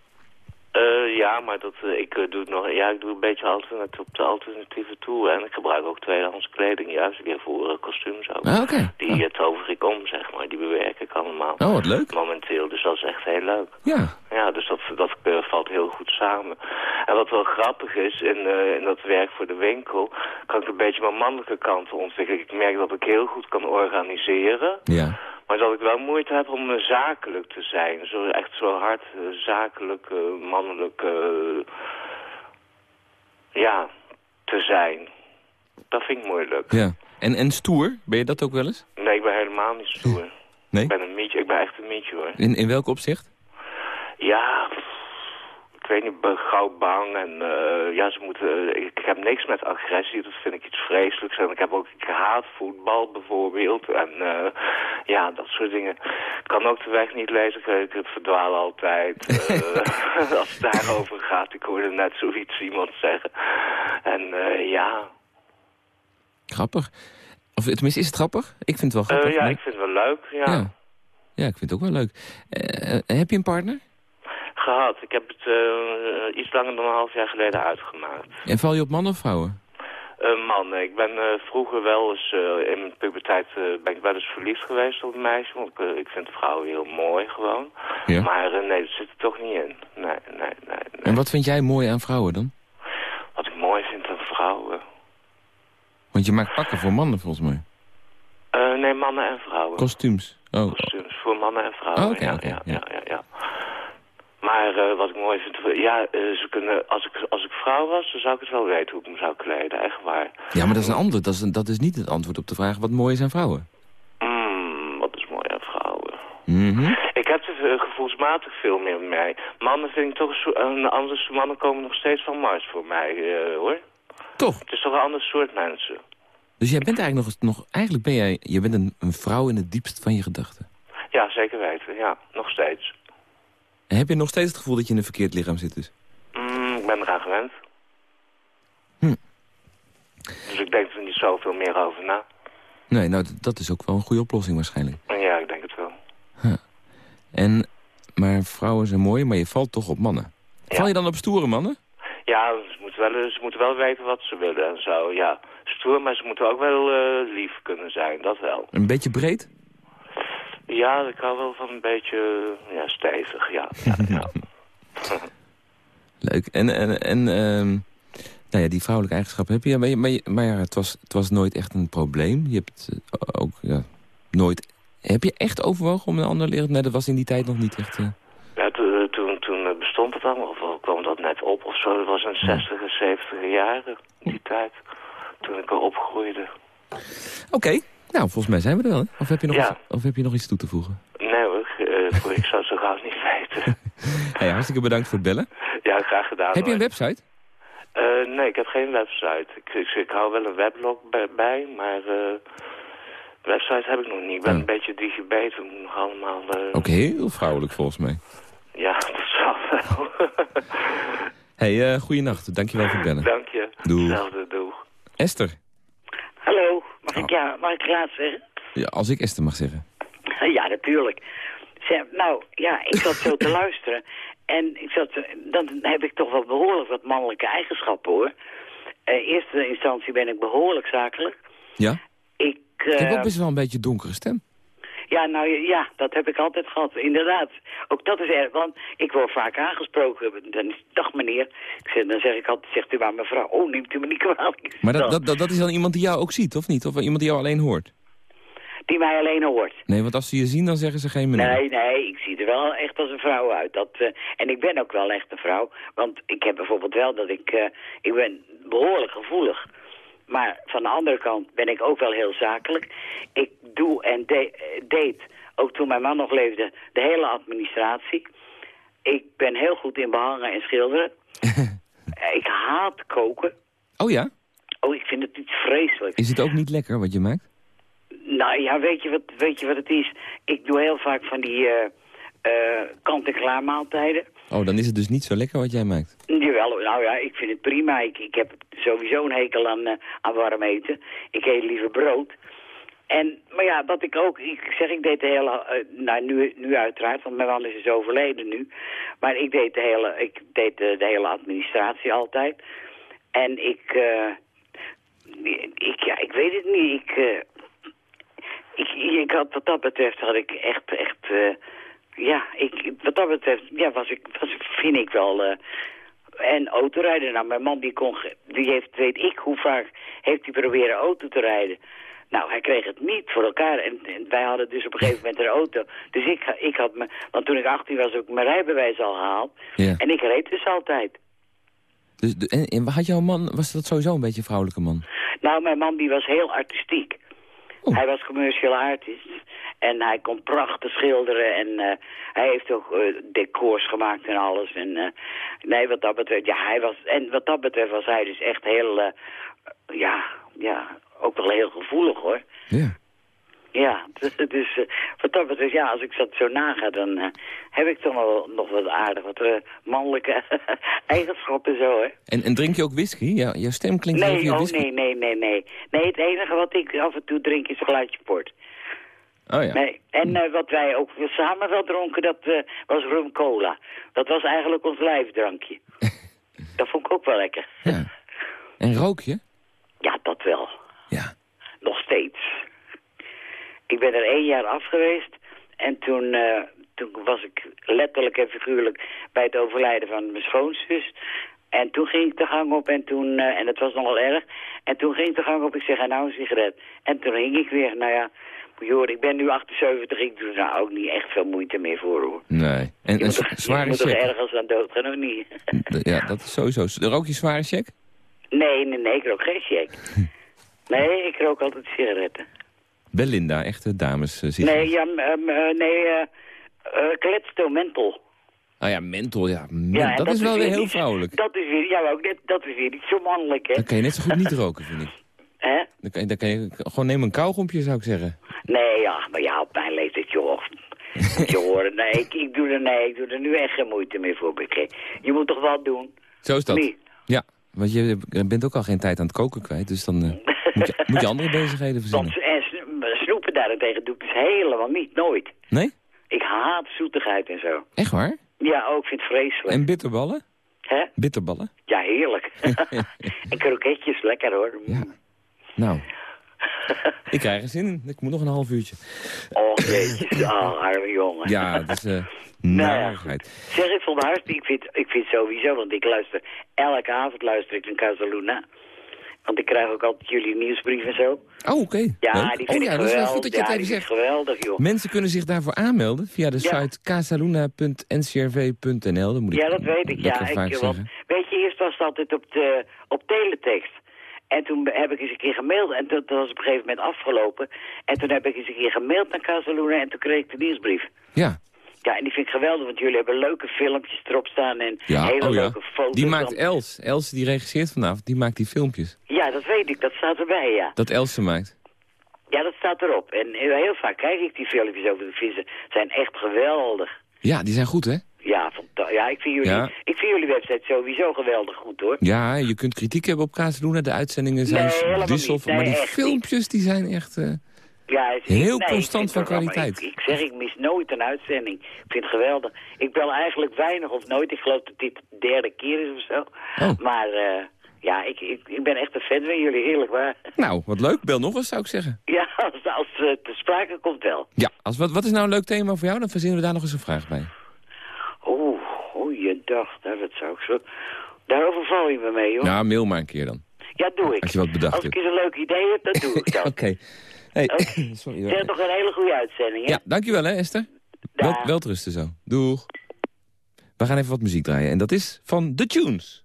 Ja, maar dat, eh, ik eh, doe het nog, ja, ik doe een beetje alternatief op de alternatieve tour. En ik gebruik ook tweedehands kleding, juist weer voor eh, kostuums ook. Ah. Die uh, tover ik om, zeg maar. Die bewerk ik allemaal. Oh, wat leuk. Momenteel, dus dat is echt heel leuk. Ja. Ja, dus dat, dat valt heel goed samen. En wat wel grappig is, in, eh, in dat werk voor de winkel... kan ik een beetje mijn mannelijke kant ontwikkelen. Ik merk dat ik heel goed kan organiseren... Ja. Maar dat ik wel moeite heb om eh, zakelijk te zijn. Zo, echt zo hard eh, zakelijk, eh, mannelijk, ja, te zijn. Dat vind ik moeilijk. Ja. En, en stoer, ben je dat ook wel eens? Nee, ik ben helemaal niet stoer. Nee? Ik ben een mietje, ik ben echt een mietje hoor. In, in welk opzicht? Ja, weet niet, gauw bang en eh, ja, ze moeten, ik, ik heb niks met agressie, dat vind ik iets vreselijks. En ik heb ook, ik haat voetbal bijvoorbeeld en eh, ja, dat soort dingen. Ik kan ook de weg niet lezen, ik, verdwaal altijd. eh, als het daarover gaat, ik hoorde net zoiets iemand zeggen. En eh, ja, Grappig. Of tenminste, is het grappig? Ik vind het wel Eh, grappig. ja, maar- ik vind het wel leuk, ja. ja. Ja, ik vind het ook wel leuk. Eh, eh, heb je een partner? Gehad, ik heb het eh, iets langer dan een half jaar geleden uitgemaakt. En val je op mannen of vrouwen? Een man, ik ben eh, vroeger wel eens, eh, in mijn puberteit eh, ben ik wel eens verliefd geweest op een meisje. Want ik, eh, ik vind vrouwen heel mooi gewoon. Ja. Maar eh, nee, dat zit er toch niet in. Nee, nee, nee. nee. En wat vind jij mooi aan vrouwen dan? Wat ik mooi vind aan vrouwen. Want je maakt pakken voor mannen volgens mij. Eh, nee, mannen en vrouwen. Kostuums. Oh, Kostuums voor mannen en vrouwen, Oh, ja. ja, ja, ja. Maar eh, wat ik mooi vind, ja, eh, ze kunnen, als, ik, als ik vrouw was, dan zou ik het wel weten hoe ik me zou kleden, echt waar. Ja, maar dat is een antwoord. Dat is, een- dat is niet het antwoord op de vraag wat mooi is aan vrouwen. Mm, wat is mooi aan vrouwen. Mhm. Ik heb er gevoelsmatig veel meer mee. Mannen vind ik toch een, soort- een ander soort mannen komen nog steeds van Mars voor mij, eh, hoor. Toch? Het is toch een ander soort mensen. Dus jij bent eigenlijk nog, nog eigenlijk ben jij, je bent een, een vrouw in het diepst van je gedachten. Ja, zeker weten. Ja, nog steeds. En heb je nog steeds het gevoel dat je in een verkeerd lichaam zit dus? Mm, ik ben eraan gewend. Hm. Dus ik denk er niet zoveel meer over na. Nee, nou, dat is ook wel een goede oplossing waarschijnlijk. Ja, ik denk het wel. En, Maar vrouwen zijn mooi, maar je valt toch op mannen. Val je dan op stoere mannen? Ja, ze moeten, wel, ze moeten wel weten wat ze willen en zo, ja. Stoer, maar ze moeten ook wel eh, lief kunnen zijn, dat wel. Een beetje breed? Ja, ik hou wel van een beetje ja, stevig, ja. ja, ja. Leuk. En, en, en ehm, nou ja, die vrouwelijke eigenschappen heb je. Maar, je- maar, je- maar ja, het was, het was nooit echt een probleem. Je hebt eh, ook ja, nooit... Heb je echt overwogen om een ander leren? Nee, dat was in die tijd nog niet echt... eh, Ja, to- toen, toen eh, bestond het allemaal, of kwam dat net op of zo. Dat was in 60 en 70 jaren, die tijd. Toen ik er opgroeide. Oké, nou, volgens mij zijn we er wel. Hè? Of, heb je nog Ja. iets, of heb je nog iets toe te voegen? Nee hoor, eh, ik zou het zo gauw niet weten. Hey, hartstikke bedankt voor het bellen. Ja, graag gedaan. heb je een website? Eh, nee, ik heb geen website. Ik, ik, ik hou wel een weblog bij, bij, maar eh, website heb ik nog niet. Ik ben Oh. een beetje digibet, we moeten nog allemaal... eh, Ook heel vrouwelijk volgens mij. Ja, dat zal wel. hey, uh, goeienacht. Dankjewel voor het bellen. Dank je. Doeg. Hetzelfde, doeg. Esther. Hallo, mag Oh. ik, ja, mag ik laat zeggen? Ja, als ik Esther mag zeggen. Ja, natuurlijk. Zeg, nou, ja, ik zat zo te luisteren. En ik zat, dan heb ik toch wel behoorlijk wat mannelijke eigenschappen, hoor. In eerste instantie ben ik behoorlijk zakelijk. Ja? Ik, Ik heb eh, ook best wel een beetje donkere stem. Ja, nou ja, dat heb ik altijd gehad, inderdaad. Ook dat is erg, want ik word vaak aangesproken. Dan is, dag meneer. Ik zeg, dan zeg ik altijd, zegt u maar mevrouw, oh, neemt u me niet kwalijk. Maar dat, dat, dat is dan iemand die jou ook ziet, of niet? Of iemand die jou alleen hoort? Die mij alleen hoort. Nee, want als ze je zien, dan zeggen ze geen meneer. Nee, nee, ik zie er wel echt als een vrouw uit. Dat, eh, en ik ben ook wel echt een vrouw. Want ik heb bijvoorbeeld wel dat ik... eh, ik ben behoorlijk gevoelig. Maar van de andere kant ben ik ook wel heel zakelijk. Ik doe en de- deed, ook toen mijn man nog leefde, de hele administratie. Ik ben heel goed in behangen en schilderen. Ik haat koken. Oh ja? Oh, ik vind het iets vreselijks. Is het ook niet lekker wat je maakt? Nou ja, weet je wat, weet je wat het is? Ik doe heel vaak van die eh, eh, kant-en-klaar maaltijden. Oh, dan is het dus niet zo lekker wat jij maakt. Jawel, nou ja, ik vind het prima. Ik, ik heb sowieso een hekel aan, eh, aan warm eten. Ik eet liever brood. En, maar ja, wat ik ook, ik zeg, ik deed de hele, eh, nou nu, nu uiteraard, want mijn man is dus overleden nu. Maar ik deed de hele, ik deed de, hele administratie altijd. En ik, eh, ik, ja, ik weet het niet, ik, eh, ik, ik had, wat dat betreft had ik echt, echt, ja, ik, wat dat betreft, ja, was ik, was, vind ik wel, eh, en autorijden, nou, mijn man die kon, die heeft, weet ik hoe vaak, heeft hij proberen auto te rijden. Nou, hij kreeg het niet voor elkaar. En, en wij hadden dus op een gegeven moment een auto. Dus ik, ik had me, want toen ik 18 was, ook mijn rijbewijs al gehaald. Ja. En ik reed dus altijd. Dus, en, en had jouw man, was dat sowieso een beetje een vrouwelijke man? Nou, mijn man die was heel artistiek. Oh. Hij was commercial artist. En hij kon prachtig schilderen. En eh, hij heeft ook eh, decors gemaakt en alles. En eh, nee, wat dat betreft, ja, hij was... En wat dat betreft was hij dus echt heel... ja, ja, ook wel heel gevoelig, hoor. Ja. Ja, dus, dus eh, wat dat betreft, ja, als ik dat zo naga, dan eh, heb ik toch wel nog wat aardig, wat eh, mannelijke eigenschappen zo, hè. En, en drink je ook whisky? Ja, jouw stem klinkt Nee, je oh whisky... nee, nee, nee, nee. Nee, het enige wat ik af en toe drink is een glaasje port. Oh ja. Nee, en eh, wat wij ook samen wel dronken, dat was rum cola. Dat was eigenlijk ons lijfdrankje. dat vond ik ook wel lekker. ja. En rook je? Ja, dat wel. Ja. Nog steeds. Ik ben er één jaar af geweest. En toen, eh, toen was ik letterlijk en figuurlijk bij het overlijden van mijn schoonzus. En toen ging ik de gang op en toen, eh, en het was nogal erg. En toen ging ik de gang op, ik zeg, nou een sigaret. En toen hing ik weer, nou ja, moet je horen, ik ben nu 78, ik doe er nou ook niet echt veel moeite meer voor hoor. Nee. En een zware moet toch check? ergens aan dood gaan, of niet? Ja, dat is sowieso. Rook je zware check? nee, nee, nee, ik rook geen check. Nee, ik rook altijd sigaretten. Belinda, echte dames. eh, Nee, ja, eh, nee, eh eh, Kletsto menthol. Oh ja, menthol, ja. Ja, dat, is wel weer heel niet- vrouwelijk. Dat is weer, ja, ook net, dat is weer niet zo mannelijk, hè? Dan kan je net zo goed niet roken, vind ik. Hè? Dan kan je, dan kan je gewoon neem een kauwgompje, zou ik zeggen. Nee, ja, maar ja, op mijn leeftijd, joh. Je horen, nee, ik, ik, doe er, nee, ik doe er nu echt geen moeite meer voor. Bikke. Je moet toch wat doen? Zo is dat. Nee. Ja, want je bent ook al geen tijd aan het koken kwijt. Dus dan moet, je, moet je andere bezigheden verzinnen. Daarentegen doe ik dus helemaal niet, nooit. Nee? Ik haat zoetigheid en zo. Echt waar? Ja, ook. Ik vind het vreselijk. En bitterballen? Hè? Bitterballen? Ja, heerlijk. en kroketjes, lekker hoor. Ja. Nou, ik krijg er zin in. Ik moet nog een half uurtje. Oh, jeetje. Oh, arme jongen. Ja, dat is eh Nou. Zeg, ik vond het hartstikke... Ik vind, ik vind sowieso, want ik luister... Elke avond luister ik naar Casaluna. Want ik krijg ook altijd jullie nieuwsbrief en zo. Oh, oké. Ja, Leuk. die vind oh ja, ik dat is goed dat je het ja, even vind zegt. geweldig, joh. Mensen kunnen zich daarvoor aanmelden via de Ja. site casaluna.ncrv.nl. Dat moet ik Ja, dat weet ik. Ja, vaak ik, want, weet je, eerst was het altijd op, de, op teletext. En toen heb ik eens een keer gemaild. En dat was op een gegeven moment afgelopen. En toen heb ik eens een keer gemaild naar Casaluna. En toen kreeg ik de nieuwsbrief. Ja, Ja, en die vind ik geweldig. Want jullie hebben leuke filmpjes erop staan. En ja. hele oh ja. leuke foto's. Die maakt Els. Els die regisseert vanavond, die maakt die filmpjes. Ja, dat weet ik. Dat staat erbij, ja. Dat Els ze maakt. Ja, dat staat erop. En heel vaak kijk ik die filmpjes over. Vind ze zijn echt geweldig. Ja, die zijn goed, hè? Ja, ja ik, vind jullie, Ja. ik vind jullie website sowieso geweldig goed, hoor. Ja, je kunt kritiek hebben op Casaluna. De uitzendingen zijn Nee, dissel. maar die filmpjes, die zijn echt... eh, Ja, is- Heel nee, constant van kwaliteit. Ik, ik zeg, ik mis nooit een uitzending. Ik vind het geweldig. Ik bel eigenlijk weinig of nooit. Ik geloof dat dit de derde keer is of zo. Oh. Maar eh, ja, ik, ik, ik ben echt een fan van jullie, eerlijk waar. Nou, wat leuk. Bel nog eens, zou ik zeggen. Ja, als, als het te sprake komt wel. Ja, als, wat, wat is nou een leuk thema voor jou? Dan verzinnen we daar nog eens een vraag bij. Oeh, goeiedag. Nou, dat zou ik zo... Daar overval je me mee, hoor. Nou, mail maar een keer dan. Ja, dat doe ik. Als je wat bedacht Als ik eens een leuk idee heb, dat doe ik dan. Oké. Hey, Oké. sorry. Hoor. nog een hele goede uitzending, hè? Ja, dankjewel hè Esther. Wel, welterusten zo. Doeg. We gaan even wat muziek draaien. En dat is van The Tunes.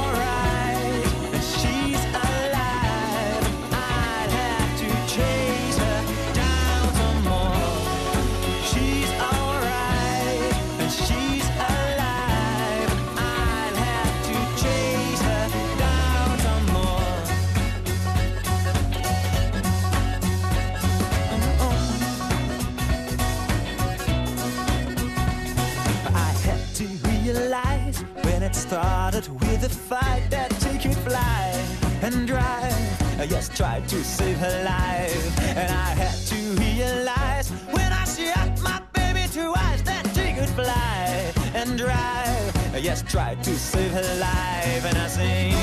it started with a fight that she could fly and drive. I just tried to save her life, and I had to realize when I shut my baby twice that she could fly and drive. I just tried to save her life, and I sing,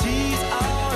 she's alright,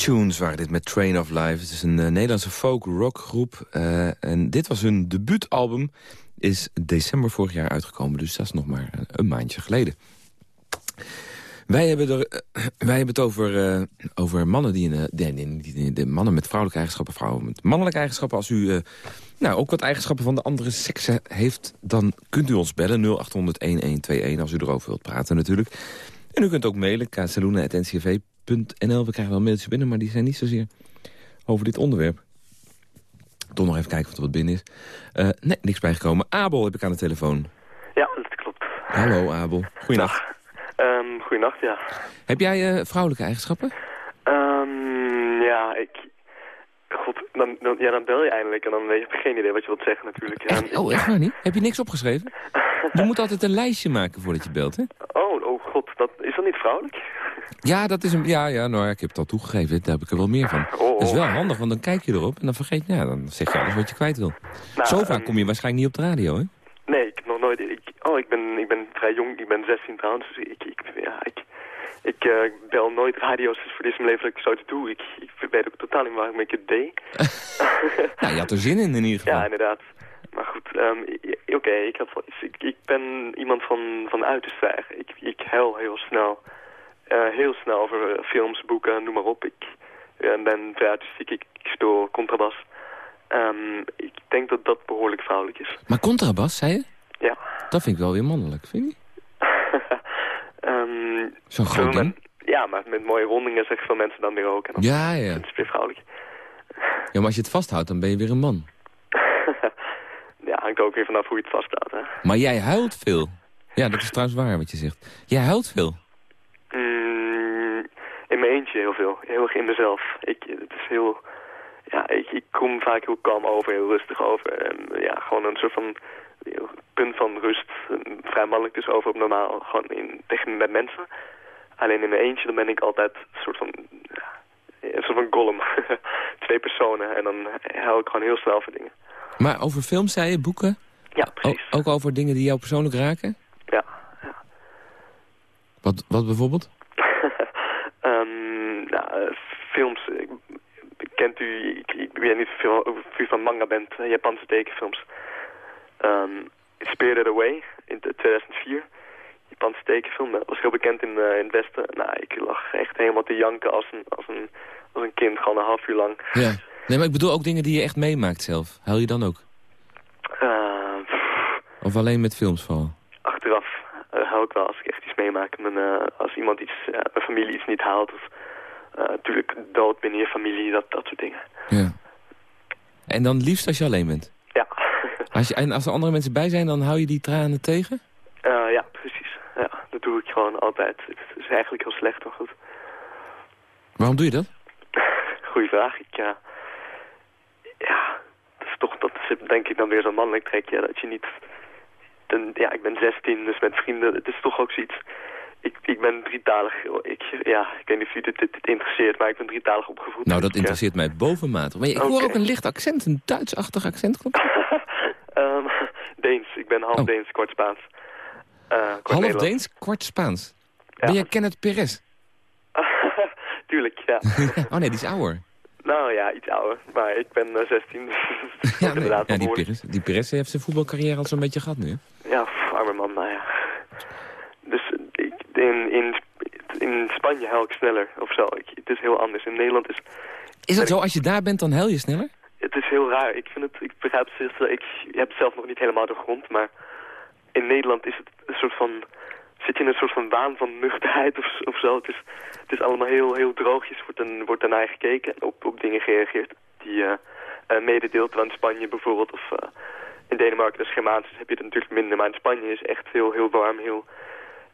Tunes waren dit met Train of Life. Het is een eh, Nederlandse folk-rock groep. eh, en dit was hun debuutalbum. Is december vorig jaar uitgekomen. Dus dat is nog maar een, een maandje geleden. Wij hebben, er, eh, wij hebben het over, eh, over mannen die, eh, in- de mannen met vrouwelijke eigenschappen, vrouwen met mannelijke eigenschappen. Als u eh, nou, ook wat eigenschappen van de andere seksen heeft, dan kunt u ons bellen 0800-1121 als u erover wilt praten natuurlijk. En u kunt ook mailen kceluna.ncv.nl. We krijgen wel mailtjes binnen, maar die zijn niet zozeer over dit onderwerp. Toch nog even kijken of er wat binnen is. Eh, nee, niks bijgekomen. Abel heb ik aan de telefoon. Ja, dat klopt. Hallo Abel. Goeienacht. Um, goeienacht, ja. Heb jij eh, vrouwelijke eigenschappen? Ehm, ja, ik... God, dan, dan, ja, dan bel je eindelijk en dan weet je geen idee wat je wilt zeggen natuurlijk. Ja, Echt? Oh, echt waar niet? Heb je niks opgeschreven? Je moet altijd een lijstje maken voordat je belt, hè? Oh, oh god, dat, is dat niet vrouwelijk? Ja, dat is een, ja, ja, nou ja, ik heb het al toegegeven. Daar heb ik er wel meer van. Oh, Dat is wel handig, want dan kijk je erop en dan vergeet je, ja, dan zeg je alles wat je kwijt wil. Nou, Zo vaak kom je waarschijnlijk niet op de radio, hè? Nee, ik heb nog nooit... Ik, oh, ik ben, ik ben vrij jong, ik ben 16 trouwens, dus ik, ik, ja, ik, ik eh, bel nooit radio's, dus voor dit is mijn leven dat ik zoiets doe. Ik, ik weet ook totaal niet waarom ik het deed. Nou, je had er zin in in ieder geval. Ja, inderdaad. Maar goed, ehm, oké, ik, ik, ik ben iemand van, van uit te zwijgen. Ik, ik huil heel snel. Eh, heel snel over eh, films, boeken, noem maar op. Ik eh, ben vrij artistiek, ik, ik speel contrabas. Ehm, ik denk dat dat behoorlijk vrouwelijk is. Maar contrabas, zei je? Ja. Dat vind ik wel weer mannelijk, vind je? Ehm, Zo'n groot ding. Ja, maar met mooie rondingen zeggen veel mensen dan weer ook. En dan Ja, ja. Het is weer vrouwelijk. Ja, maar als je het vasthoudt, dan ben je weer een man. Ja, hangt ook weer vanaf hoe je het vasthoudt, hè. Maar jij huilt veel. Ja, dat is trouwens waar wat je zegt. Jij huilt veel. Mm, in mijn eentje heel veel. Heel erg in mezelf. Ik, het is heel... Ja, ik, ik kom vaak heel kalm over, heel rustig over. En ja, gewoon een soort van punt van rust. Vrij mannelijk dus over op normaal. Gewoon in, tegen met mensen. Alleen in mijn eentje dan ben ik altijd een soort van... Ja, een soort van golem. Twee personen. En dan huil ik gewoon heel snel voor dingen. Maar over films zei je, boeken? Ja, precies. ook over dingen die jou persoonlijk raken? Ja. Wat, wat bijvoorbeeld? Ehm, films. kent u, ik, ik weet niet veel of u van manga bent, eh, Japanse tekenfilms. Ehm Spirited Away in 2004. Japanse tekenfilm, dat was heel bekend in, eh, in het Westen. Nou, ik lag echt helemaal te janken als een, als een, als een kind, gewoon een half uur lang. Ja. Nee, maar ik bedoel ook dingen die je echt meemaakt zelf. Huil je dan ook? Eh, Of alleen met films vooral? achteraf eh, huil ik wel als ik echt iets meemaak. Mijn, als iemand iets, mijn familie iets niet haalt. Of natuurlijk dood binnen je familie, dat, dat soort dingen. Ja. En dan liefst als je alleen bent? Ja. Als je, en als er andere mensen bij zijn, dan hou je die tranen tegen? Eh, ja, precies. Ja, dat doe ik gewoon altijd. Het is eigenlijk heel slecht, maar goed. Waarom doe je dat? Goeie vraag. Ik, ja, ja, dat is toch, dat is denk ik dan weer zo'n mannelijk trekje. Dat je niet, ja, ik ben 16, dus met vrienden, het is toch ook zoiets. Ik, ik ben drietalig. Ik, ja, ik weet niet of u dit, dit, dit interesseert, maar ik ben drietalig opgevoed. Nou, dat eh, interesseert mij bovenmatig. Maar ik hoor ook een licht accent, een Duits-achtig accent. Klopt ehm, Deens. Ik ben half Deens, kwart Spaans. Eh, kwart Half. Deens, kwart Spaans. Ben jij Kenneth Perez? Tuurlijk, ja. oh nee, die is ouder. nou ja, iets ouder. Maar ik ben eh, 16. dus Ja, nee, inderdaad ja wel die. Perez, die Perez heeft zijn voetbalcarrière al zo'n beetje gehad nu. Ja, pff, arme man, nou ja. In, in, in Spanje huil ik sneller of zo. Ik, het is heel anders. In Nederland is Is dat zo? Als je daar bent, dan huil je sneller? het is heel raar. Ik vind het, ik begrijp het, ik heb het zelf nog niet helemaal doorgrond, maar in Nederland is het een soort van, zit je in een soort van waan van nuchterheid of, of zo. Het is, het is allemaal heel, heel droogjes, wordt, er wordt daarnaar gekeken en op, op dingen gereageerd die je eh, mededeelt. Terwijl in Spanje bijvoorbeeld, of eh, in Denemarken, de Germaans, heb je het natuurlijk minder. Maar in Spanje is echt heel, heel warm, heel...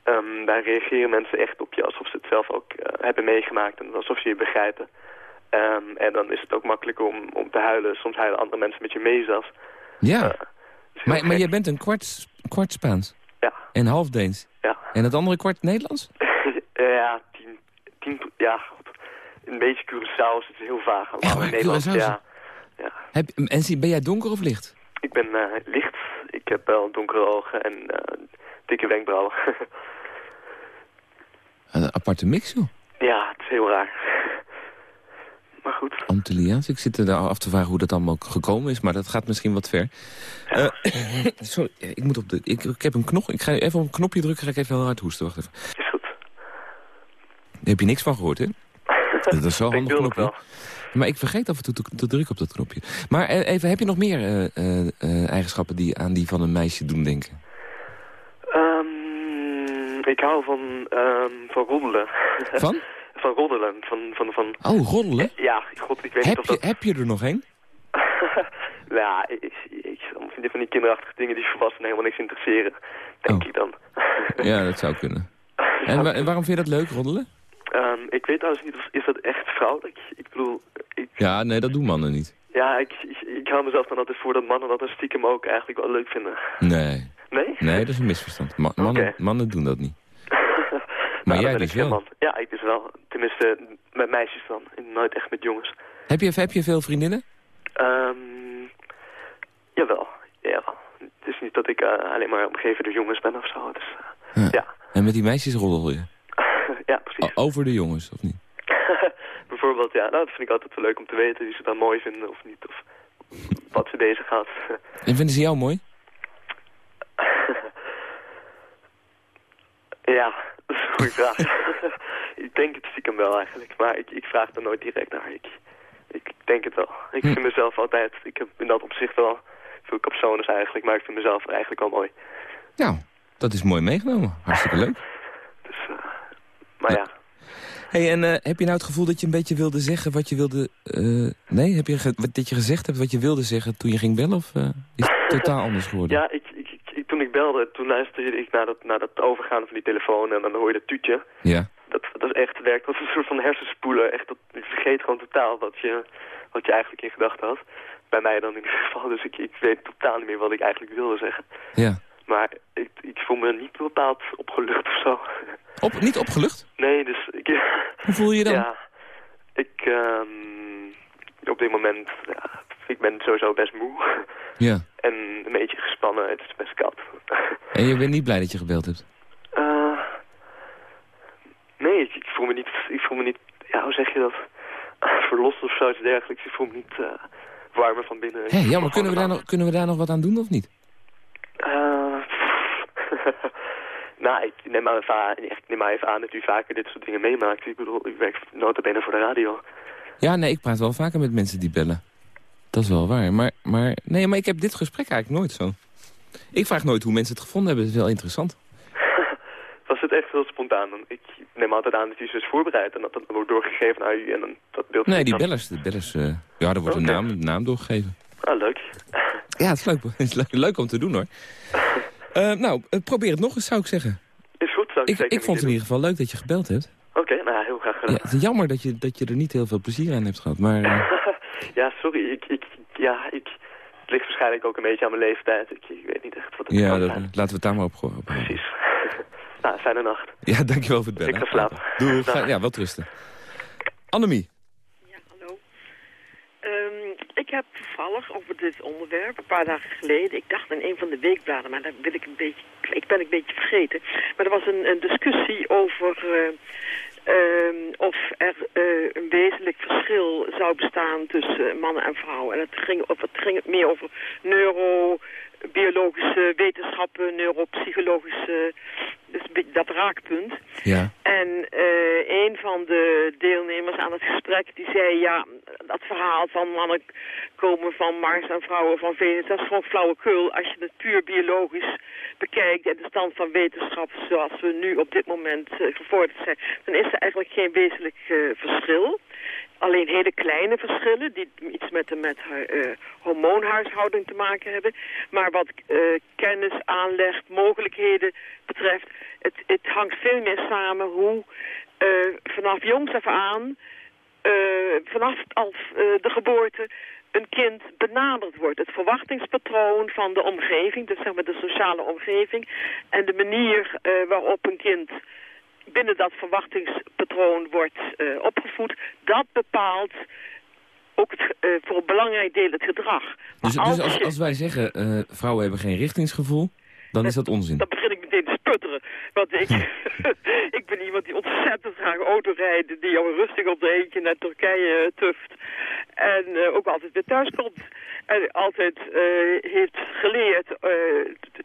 ehm, daar reageren mensen echt op je alsof ze het zelf ook eh, hebben meegemaakt en alsof ze je begrijpen. Ehm, en dan is het ook makkelijker om, om te huilen. Soms huilen andere mensen met je mee zelfs. Ja. maar, maar jij bent een kwart, kwart Spaans? Ja. En half Deens? Ja. En het andere kwart Nederlands? Eh, ja, tien, tien, ja. Een beetje Curaçao is het heel vaag. Echt Maar waar? in Nederland, Curaçao is ja. Heb, en ben jij donker of licht? Ik ben eh, licht. Ik heb wel donkere ogen en eh, dikke wenkbrauwen. Een aparte mix, joh. ja, het is heel raar. maar goed. Antilliaans. Ik zit er daar af te vragen hoe dat allemaal gekomen is, maar dat gaat misschien wat ver. Eh, sorry, ik moet op de. Ik, ik heb een knop. Ik ga even op een knopje drukken, ga ik even heel hard hoesten. Wacht even. Is goed. heb je niks van gehoord, hè? Dat is Ik handig knopje. Maar ik vergeet af en toe te, te drukken op dat knopje. Maar eh, even, heb je nog meer eh, eigenschappen die aan die van een meisje doen denken? Ik hou van, ehm, van roddelen. Van? van roddelen. Van, van, van... Oh, roddelen? Ja, god, ik weet niet Heb of je, dat... heb je er nog een? Nou ja, ik, ik, vind dit van die kinderachtige dingen die volwassenen helemaal niks interesseren. Denk Oh. ik dan. Ja, dat zou kunnen. En, wa- en waarom vind je dat leuk, roddelen? Ehm, ik weet trouwens niet, of, is dat echt vrouwelijk? Ik bedoel, ik, Ja, nee, dat doen mannen niet. ja, ik, ik, ik hou mezelf dan altijd voor dat mannen dat een stiekem ook eigenlijk wel leuk vinden. Nee. Nee? Nee, dat is een misverstand. Ma- mannen, mannen doen dat niet. Maar Nou, jij dus wel. Ja, ik dus wel. Tenminste, met meisjes dan. Nooit echt met jongens. Heb je, heb je veel vriendinnen? Ehm jawel. Ja. Het is niet dat ik eh, alleen maar omgeven door jongens ben of zo. Dus, eh, Ja. ja. En met die meisjes roddel je? ja, precies. O- over de jongens, of niet? Bijvoorbeeld, ja, nou, dat vind ik altijd wel leuk om te weten wie ze dan mooi vinden of niet. Of wat ze deze gaat. En vinden ze jou mooi? Ja, dat is een goede vraag. ik denk het stiekem wel eigenlijk. Maar ik, ik vraag er nooit direct naar. Ik, ik denk het wel. Ik Hm. vind mezelf altijd, ik heb in dat opzicht wel veel capsones eigenlijk. Maar ik vind mezelf eigenlijk wel mooi. Nou, dat is mooi meegenomen. Hartstikke leuk. Maar ja. hey, en eh, heb je nou het gevoel dat je een beetje wilde zeggen wat je wilde... eh, nee, heb je dat je gezegd hebt wat je wilde zeggen toen je ging bellen? Of eh, is het totaal anders geworden? Ja, ik- toen ik belde, toen luisterde ik naar dat, naar dat overgaan van die telefoon en dan hoor je dat tuutje. Ja. Dat, dat is echt werkt als een soort van hersenspoelen. Echt, dat, je vergeet gewoon totaal wat je, wat je eigenlijk in gedachten had. Bij mij dan in ieder geval. Dus ik, ik weet totaal niet meer wat ik eigenlijk wilde zeggen. Ja. Maar ik, ik voel me niet bepaald opgelucht of zo. Op, niet opgelucht? Nee, dus ik... Hoe voel je je dan? Ja, ik... ehm, op dit moment... Ja, ik ben sowieso best moe. Ja. En een beetje gespannen. Het is best koud. En je bent niet blij dat je gebeld hebt? Eh, nee, ik, ik voel me niet... Ik voel me niet... Ja, hoe zeg je dat? Verlost of zoiets dergelijks. Ik voel me niet uh, warmer van binnen. Hé, hey, jammer. Kunnen we, daar nog, kunnen we daar nog wat aan doen of niet? Uh, nou, ik neem, maar aan, ik neem maar even aan dat u vaker dit soort dingen meemaakt. Ik bedoel, ik werk nota bene voor de radio. Ja, nee, ik praat wel vaker met mensen die bellen. Dat is wel waar. Maar, maar, nee, maar ik heb dit gesprek eigenlijk nooit zo. Ik vraag nooit hoe mensen het gevonden hebben. Dat is wel interessant. Was het echt heel spontaan? Dan, ik neem altijd aan dat u ze is voorbereid en dat dat wordt doorgegeven naar u en dan dat beeld... Nee, die bellers, de bellers uh, ja, er wordt okay. een, naam, een naam doorgegeven. Ah, leuk. Ja, het is leuk, het is leuk, leuk om te doen hoor. uh, nou, probeer het nog eens zou ik zeggen. Is goed, zou ik, ik Ik vond het in ieder geval leuk dat je gebeld hebt. Oké, okay, nou heel graag gedaan. Ja, het is jammer dat je, dat je er niet heel veel plezier aan hebt gehad, maar... Uh... ja, sorry, ik, ik, ja, ik... Het ligt waarschijnlijk ook een beetje aan mijn leeftijd. Ik, ik weet niet echt wat het ja, kan dat, zijn. laten we het daar maar op gooien. Precies. nou, fijne nacht. Ja, dankjewel voor het bellen. Ik ga slapen. Doei, ga, ja, wel rusten. Annemie. Ja, hallo. Um, ik heb toevallig over dit onderwerp, een paar dagen geleden, ik dacht in een van de weekbladen, maar daar wil ik een beetje, ik ben een beetje vergeten. Maar er was een, een discussie over uh, um, of er uh, een wezenlijk verschil zou bestaan tussen mannen en vrouwen. En het ging, of het ging meer over neurobiologische wetenschappen, neuropsychologische, dus dat raakpunt. Ja. En uh, een van de deelnemers aan het gesprek die zei, ja, dat verhaal van mannen komen van Mars en vrouwen van Venus, dat is gewoon flauwekul als je het puur biologisch bekijkt en de stand van wetenschap zoals we nu op dit moment uh, gevorderd zijn, dan is er eigenlijk geen wezenlijk uh, verschil. Alleen hele kleine verschillen die iets met de met uh, hormoonhuishouding te maken hebben. Maar wat kennis, aanleg, mogelijkheden betreft, het, het hangt veel meer samen hoe vanaf jongs af aan, vanaf als, de geboorte, een kind benaderd wordt. Het verwachtingspatroon van de omgeving, dus zeg maar de sociale omgeving, en de manier waarop een kind binnen dat verwachtingspatroon wordt uh, opgevoed, dat bepaalt ook het, uh, voor een belangrijk deel het gedrag. Maar dus als, dus als, als wij zeggen, uh, vrouwen hebben geen richtingsgevoel, dan is dat onzin? Begin ik sputteren. Want ik, ik ben iemand die ontzettend graag auto rijdt, die al rustig op de eentje naar Turkije tuft. En ook altijd weer thuis komt. En altijd heeft geleerd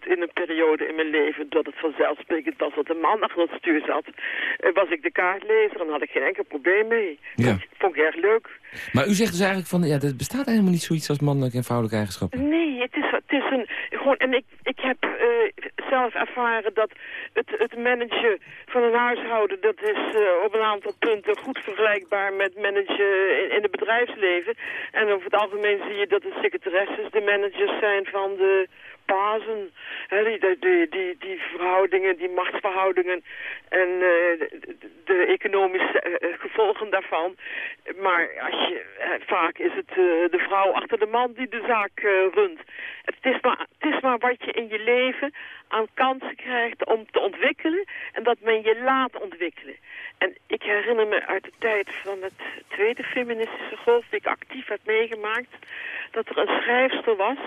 in een periode in mijn leven dat het vanzelfsprekend was dat een man achter het stuur zat. Eh, was ik de kaartlezer en had ik geen enkel probleem mee. Ja. Vond ik erg leuk. Maar u zegt dus eigenlijk van, ja, er bestaat helemaal niet zoiets als mannelijke en vrouwelijke eigenschappen. Nee, het is, het is een... Gewoon, en ik, ik heb eh, zelf ervaren dat het, het managen van een huishouden... dat is eh, op een aantal punten goed vergelijkbaar met managen in, in het bedrijfsleven. En over het algemeen zie je dat de secretaresses de managers zijn van de Hè, die, die, die, verhoudingen, die machtsverhoudingen en eh, de, economische eh, gevolgen daarvan. Maar als je, eh, vaak is het eh, de vrouw achter de man die de zaak eh, runt. Het is, maar, het is maar wat je in je leven aan kansen krijgt om te ontwikkelen en dat men je laat ontwikkelen. En ik herinner me uit de tijd van het tweede feministische golf die ik actief heb meegemaakt, dat er een schrijfster was,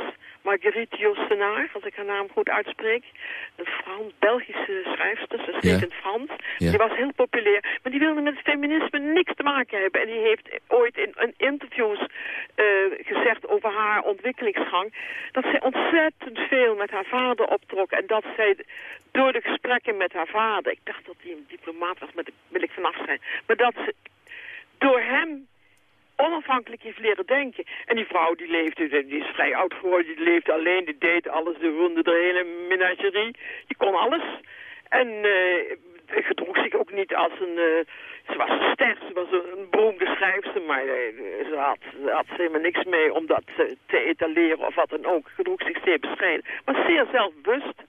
Marguerite Yourcenar, als ik haar naam goed uitspreek. Een Frans, Belgische schrijfster, ze schreef in het Frans. Ja. Die was heel populair, maar die wilde met feminisme niks te maken hebben. En die heeft ooit in, in interviews eh, gezegd over haar ontwikkelingsgang... dat zij ontzettend veel met haar vader optrok. En dat zij door de gesprekken met haar vader... ik dacht dat hij een diplomaat was, maar daar wil ik vanaf zijn... maar dat ze door hem onafhankelijk heeft leren denken. En die vrouw die leefde, die is vrij oud geworden, die leefde alleen, die deed alles, die runde de hele menagerie. Die kon alles. En eh gedroeg zich ook niet als een... eh, ze was een ster, ze was een, beroemde schrijfster, maar eh, ze, had, ze had helemaal niks mee om dat te, te etaleren of wat dan ook. Gedroeg zich zeer bescheiden, maar zeer zelfbewust.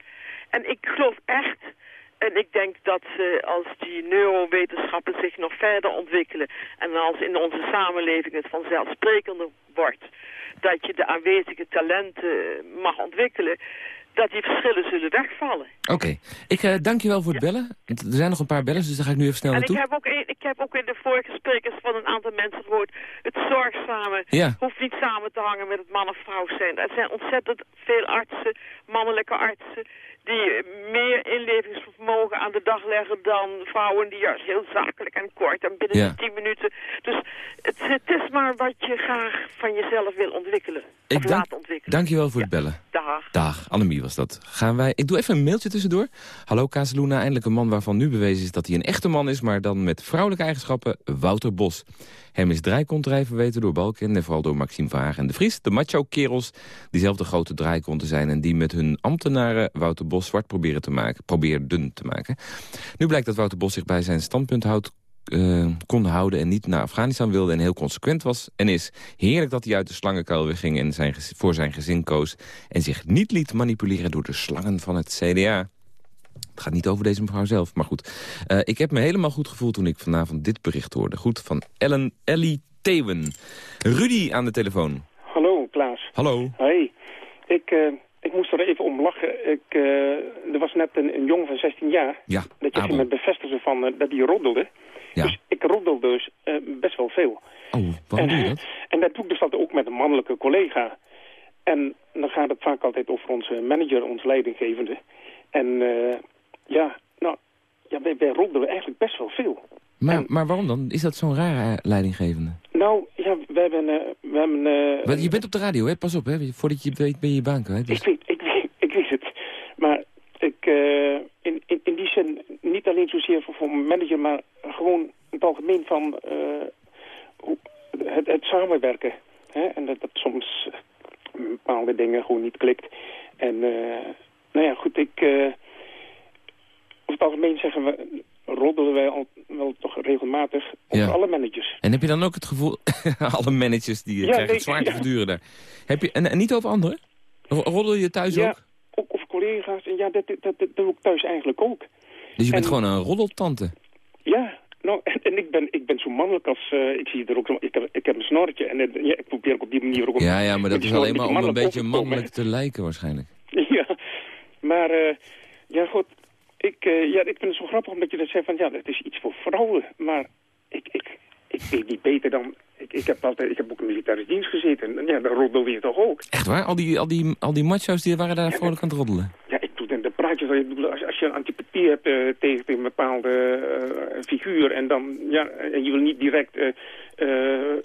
En ik geloof echt en ik denk dat eh, als die neurowetenschappen zich nog verder ontwikkelen... en als in onze samenleving het vanzelfsprekender wordt... dat je de aanwezige talenten mag ontwikkelen... dat die verschillen zullen wegvallen. Oké, ik eh, dank je wel voor het bellen. Er zijn nog een paar bellers, dus daar ga ik nu even snel En ik heb, ook, ik heb ook in de vorige sprekers van een aantal mensen gehoord... het zorgzame Ja. hoeft niet samen te hangen met het man of vrouw zijn. Er zijn ontzettend veel artsen, mannelijke artsen... die meer inlevingsvermogen aan de dag leggen dan vrouwen... die juist heel zakelijk en kort en binnen Ja. de tien minuten... Dus het, het is maar wat je graag van jezelf wil ontwikkelen. Ik of dank, laten ontwikkelen. dank je wel voor het bellen. Dag. Dag, Annemie was dat. Gaan wij... Ik doe even een mailtje tussendoor. Hallo Kazeluna, eindelijk een man waarvan nu bewezen is dat hij een echte man is... maar dan met vrouwelijke eigenschappen, Wouter Bos. Hem is draaikontrij verweten door Balken en vooral door Maxime Verhagen en de Vries. De macho-kerels die zelf de grote draaikonten zijn... en die met hun ambtenaren Wouter Bos zwart proberen te maken, probeerden te maken. Nu blijkt dat Wouter Bos zich bij zijn standpunt houdt eh, kon houden en niet naar Afghanistan wilde en heel consequent was en is. Heerlijk dat hij uit de slangenkuil ging en zijn, voor zijn gezin koos... en zich niet liet manipuleren door de slangen van het CDA. Het gaat niet over deze mevrouw zelf, maar goed. Eh, ik heb me helemaal goed gevoeld toen ik vanavond dit bericht hoorde. Goed, van Ellen Ellie Thewen. Rudy aan de telefoon. Hallo, Klaas. Hallo. Hoi. Ik, eh, ik moest er even om lachen. Ik, eh, er was net een, een jongen van 16 jaar. Ja, Dat je Abel. me bevestigde van eh, dat hij roddelde. Ja. Dus ik roddelde dus eh, best wel veel. Oh, waarom doe je dat? En dat doe ik dus altijd ook met een mannelijke collega. En dan gaat het vaak altijd over onze manager, ons leidinggevende. En ja, nou, ja, wij, wij roddelen eigenlijk best wel veel. Maar, maar waarom dan? Is dat zo'n rare eh, leidinggevende? Nou, ja, we hebben... eh, we hebben eh, Want je bent op de radio, hè? Pas op, hè? Voordat je weet ben je je baan kwijt. Dus... Ik weet, ik, weet- ik weet het. Maar ik, eh, in, in, in die zin, niet alleen zozeer voor, voor mijn manager, maar gewoon in het algemeen van het, het samenwerken. Hè? En dat, dat soms bepaalde dingen gewoon niet klikt. En nou ja, goed, ik... over het algemeen zeggen we, roddelen wij al wel toch regelmatig over Ja. alle managers. En heb je dan ook het gevoel, alle managers die Ja, krijgen nee, het zwaar te verduren daar. Heb je, en, en niet over anderen? Ro- Roddel je thuis ja, ook? ook over collega's. En ja, dat, dat, doe ik thuis eigenlijk ook. Dus je bent en- gewoon een roddeltante? Ja, nou, en, en ik, ben, ik ben zo mannelijk als... eh, ik zie er ook zo... Ik heb, ik heb een snorretje en eh, ja, ik probeer ook op die manier ook... Ja, ja, maar dat is alleen maar om een beetje mannelijk te lijken waarschijnlijk. Ja, maar eh, ja goed, ik, eh, ja, ik vind het zo grappig omdat je dat zegt van... Ja, dat is iets voor vrouwen, maar ik, ik, ik weet niet beter dan... Ik, ik, heb altijd, ik heb ook in militaire dienst gezeten en ja, dan roddelde je toch ook. Echt waar? Al die, al die, al die macho's die waren daar vrolijk aan het roddelen? Ja, ik doe dan de praatjes, als, als je een antipathie hebt eh, tegen, een bepaalde eh, figuur en dan, ja, en je wil niet direct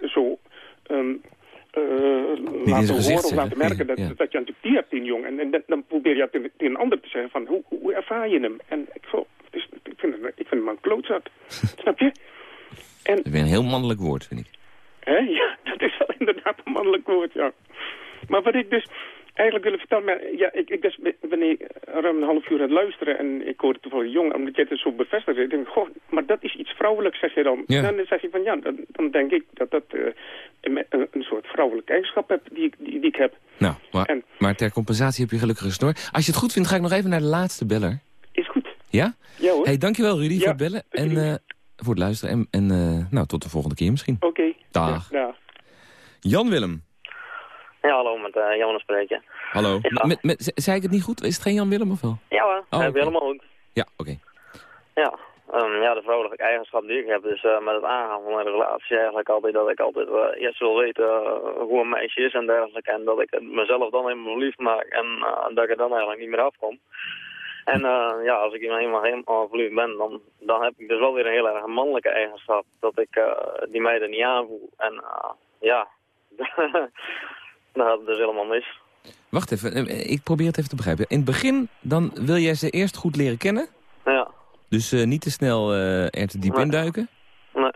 zo, ehm, in laten horen of laten merken dat, ja. dat je antipathie hebt in jong. En, en dan- probeer je tegen, een ander te zeggen van hoe, hoe ervaar je hem? En ik, ik, vind, hem, ik vind hem een klootzak. Snap je? Dat is weer een heel mannelijk woord, vind ik. Hè? Ja, dat is wel inderdaad een mannelijk woord, ja. Maar wat ik dus eigenlijk wil vertellen... Maar, ja, ik, ik dus, ben ik ruim een half uur aan het luisteren... en ik hoorde toevallig jong, omdat je het zo bevestigt. Ik denk, goh, maar dat is iets vrouwelijks, zeg je dan. Ja. Dan zeg je van, ja, dan, dan denk ik dat dat eh, een, soort vrouwelijke eigenschap heb die, ik- die, die ik heb. Nou, maar, maar ter compensatie heb je gelukkig een snor. Als je het goed vindt, ga ik nog even naar de laatste beller. Is goed. Ja? Ja hoor. hey, dankjewel Rudy voor het bellen. En eh, voor het luisteren. En, en eh, nou, tot de volgende keer misschien. Oké. Dag. Ja. Jan Willem. Ja, hallo, met uh, Jan spreken. Hallo. Ja. Met, met, ze- zei ik het niet goed? Is het geen Jan Willem of wel? Ja hoor, Oh, je helemaal goed. Ja, oké. Ja, ehm, ja, de vrouwelijke eigenschap die ik heb is eh, met het aangaan van mijn relatie eigenlijk altijd dat ik altijd eh, eerst wil weten eh, hoe een meisje is en dergelijke. En dat ik mezelf dan helemaal lief maak en eh, dat ik er dan eigenlijk niet meer afkom. En eh, ja, als ik iemand helemaal, helemaal verliefd ben, dan, dan heb ik dus wel weer een heel erg mannelijke eigenschap. Dat ik eh, die meiden niet aanvoel. En eh, ja, gaat het dus helemaal mis. Wacht even, eh, ik probeer het even te begrijpen. In het begin, dan wil jij ze eerst goed leren kennen. Ja, Dus eh, niet te snel eh, er te diep Nee. induiken. nee.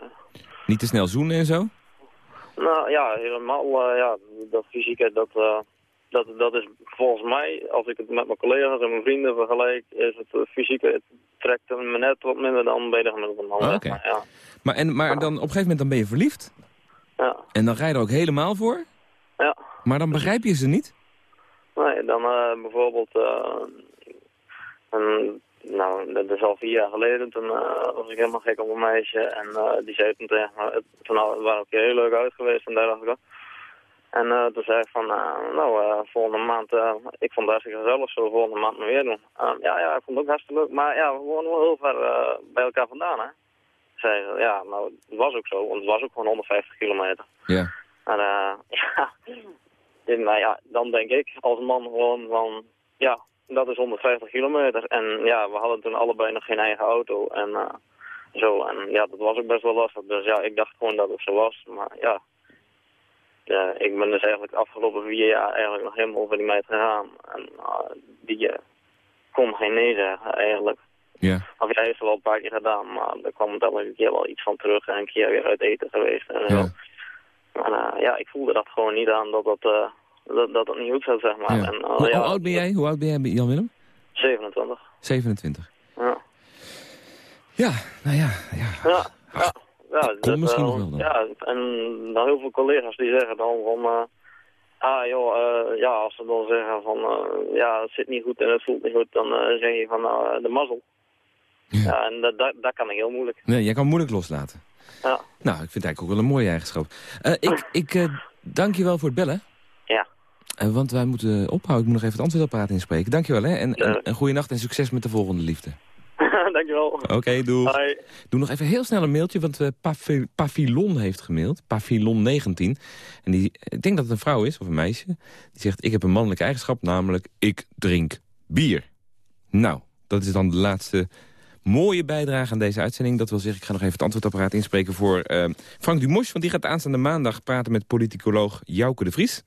Niet te snel zoenen en zo. Nou ja, helemaal, eh, ja, dat fysieke, dat, eh, dat, dat is volgens mij, als ik het met mijn collega's en mijn vrienden vergelijk, is het eh, fysieke, het trekt me net wat minder dan bij de gemiddelde man. Oh, maar, ja. Maar, en, maar dan op een gegeven moment dan ben je verliefd. Ja. En dan ga je er ook helemaal voor. Ja. Maar dan begrijp je ze niet. Nee, dan eh, bijvoorbeeld, eh, een, nou, dat is al vier jaar geleden, toen eh, was ik helemaal gek op een meisje en die zei toen tegen me, toen we waren ook heel leuk uit geweest en dergelijke. En eh, toen zei ik van, nou, volgende maand, ik vond het hartstikke gezellig, zullen we volgende maand maar weer doen. Ja, ja, ik vond het ook hartstikke leuk, maar ja, we wonen wel heel ver bij elkaar vandaan, hè. Zei ze, ja, nou, het was ook zo, want het was ook gewoon 150 kilometer. Ja. En eh, ja, en, nou ja, dan denk ik als man gewoon van, ja, dat is 150 kilometer. En ja, we hadden toen allebei nog geen eigen auto en eh, zo. En ja, dat was ook best wel lastig. Dus ja, ik dacht gewoon dat het zo was. Maar ja, ja ik ben dus eigenlijk de afgelopen vier jaar eigenlijk nog helemaal over die meid gegaan. En eh, die eh, kon geen nee zeggen eigenlijk. Ja. Of ja, hij heeft het wel een paar keer gedaan, maar er kwam dan een keer wel iets van terug en een keer weer uit eten geweest en zo. Ja. Maar eh, ja, ik voelde dat gewoon niet aan dat dat, eh, dat, dat, dat niet goed zat, zeg maar. Ja. En, eh, Hoe, ja, hoe oud ben jij? Hoe oud ben jij, Jan Willem? 27. 27. Ja. Ja, nou ja. ja. Ja, ja. dat, misschien nog wel dan. Ja, en dan heel veel collega's die zeggen dan van... ah joh, ja, als ze dan zeggen van... ja, het zit niet goed en het voelt niet goed, dan zeg je van nou, de mazzel. Ja, en dat, dat, dat kan ik heel moeilijk. Nee, jij kan moeilijk loslaten. Ja. Nou, ik vind het eigenlijk ook wel een mooie eigenschap. Eh, ik ik eh, dank je wel voor het bellen. Ja. Eh, want wij moeten ophouden. Ik moet nog even het antwoordapparaat inspreken. Dank je wel, hè. En, en, en goede nacht en succes met de volgende liefde. Dankjewel. Oké, doe. Hoi. Doe nog even heel snel een mailtje, want Pavi- Pavillon heeft gemaild. Pavillon19. En die, ik denk dat het een vrouw is, of een meisje. Die zegt, ik heb een mannelijke eigenschap, namelijk ik drink bier. Nou, dat is dan de laatste mooie bijdrage aan deze uitzending. Dat wil zeggen, ik ga nog even het antwoordapparaat inspreken voor eh, Frank Dumos. Want die gaat aanstaande maandag praten met politicoloog Jouke de Vries.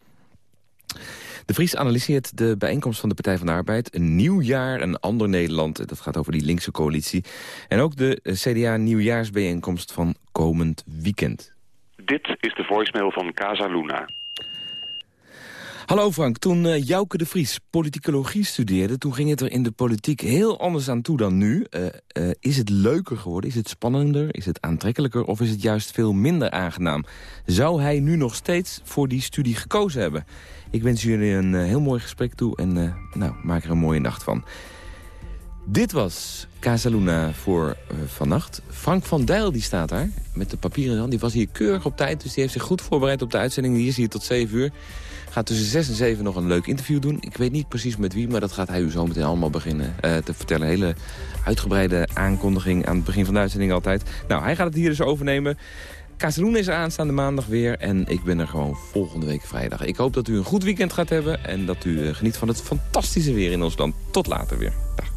De Vries analyseert de bijeenkomst van de Partij van de Arbeid. Een nieuw jaar, een ander Nederland. Dat gaat over die linkse coalitie. En ook de eh, CDA-nieuwjaarsbijeenkomst van komend weekend. Dit is de voicemail van Casa Luna. Hallo Frank, toen eh, Jouke de Vries politicologie studeerde... toen ging het er in de politiek heel anders aan toe dan nu. Eh, eh, is het leuker geworden? Is het spannender? Is het aantrekkelijker? Of is het juist veel minder aangenaam? Zou hij nu nog steeds voor die studie gekozen hebben? Ik wens jullie een heel mooi gesprek toe en nou, maak er een mooie nacht van. Dit was Casaluna voor eh, vannacht. Frank van Dijl die staat daar met de papieren in hand. Die was hier keurig op tijd, dus die heeft zich goed voorbereid op de uitzending. Die is hier tot 7 uur. Gaat tussen 6 en 7 nog een leuk interview doen. Ik weet niet precies met wie, maar dat gaat hij u zo meteen allemaal beginnen eh, te vertellen. Hele uitgebreide aankondiging aan het begin van de uitzending altijd. Nou, hij gaat het hier dus overnemen. Casaluna is aanstaande maandag weer en ik ben er gewoon volgende week vrijdag. Ik hoop dat u een goed weekend gaat hebben en dat u eh, geniet van het fantastische weer in ons land. Tot later weer. Dag.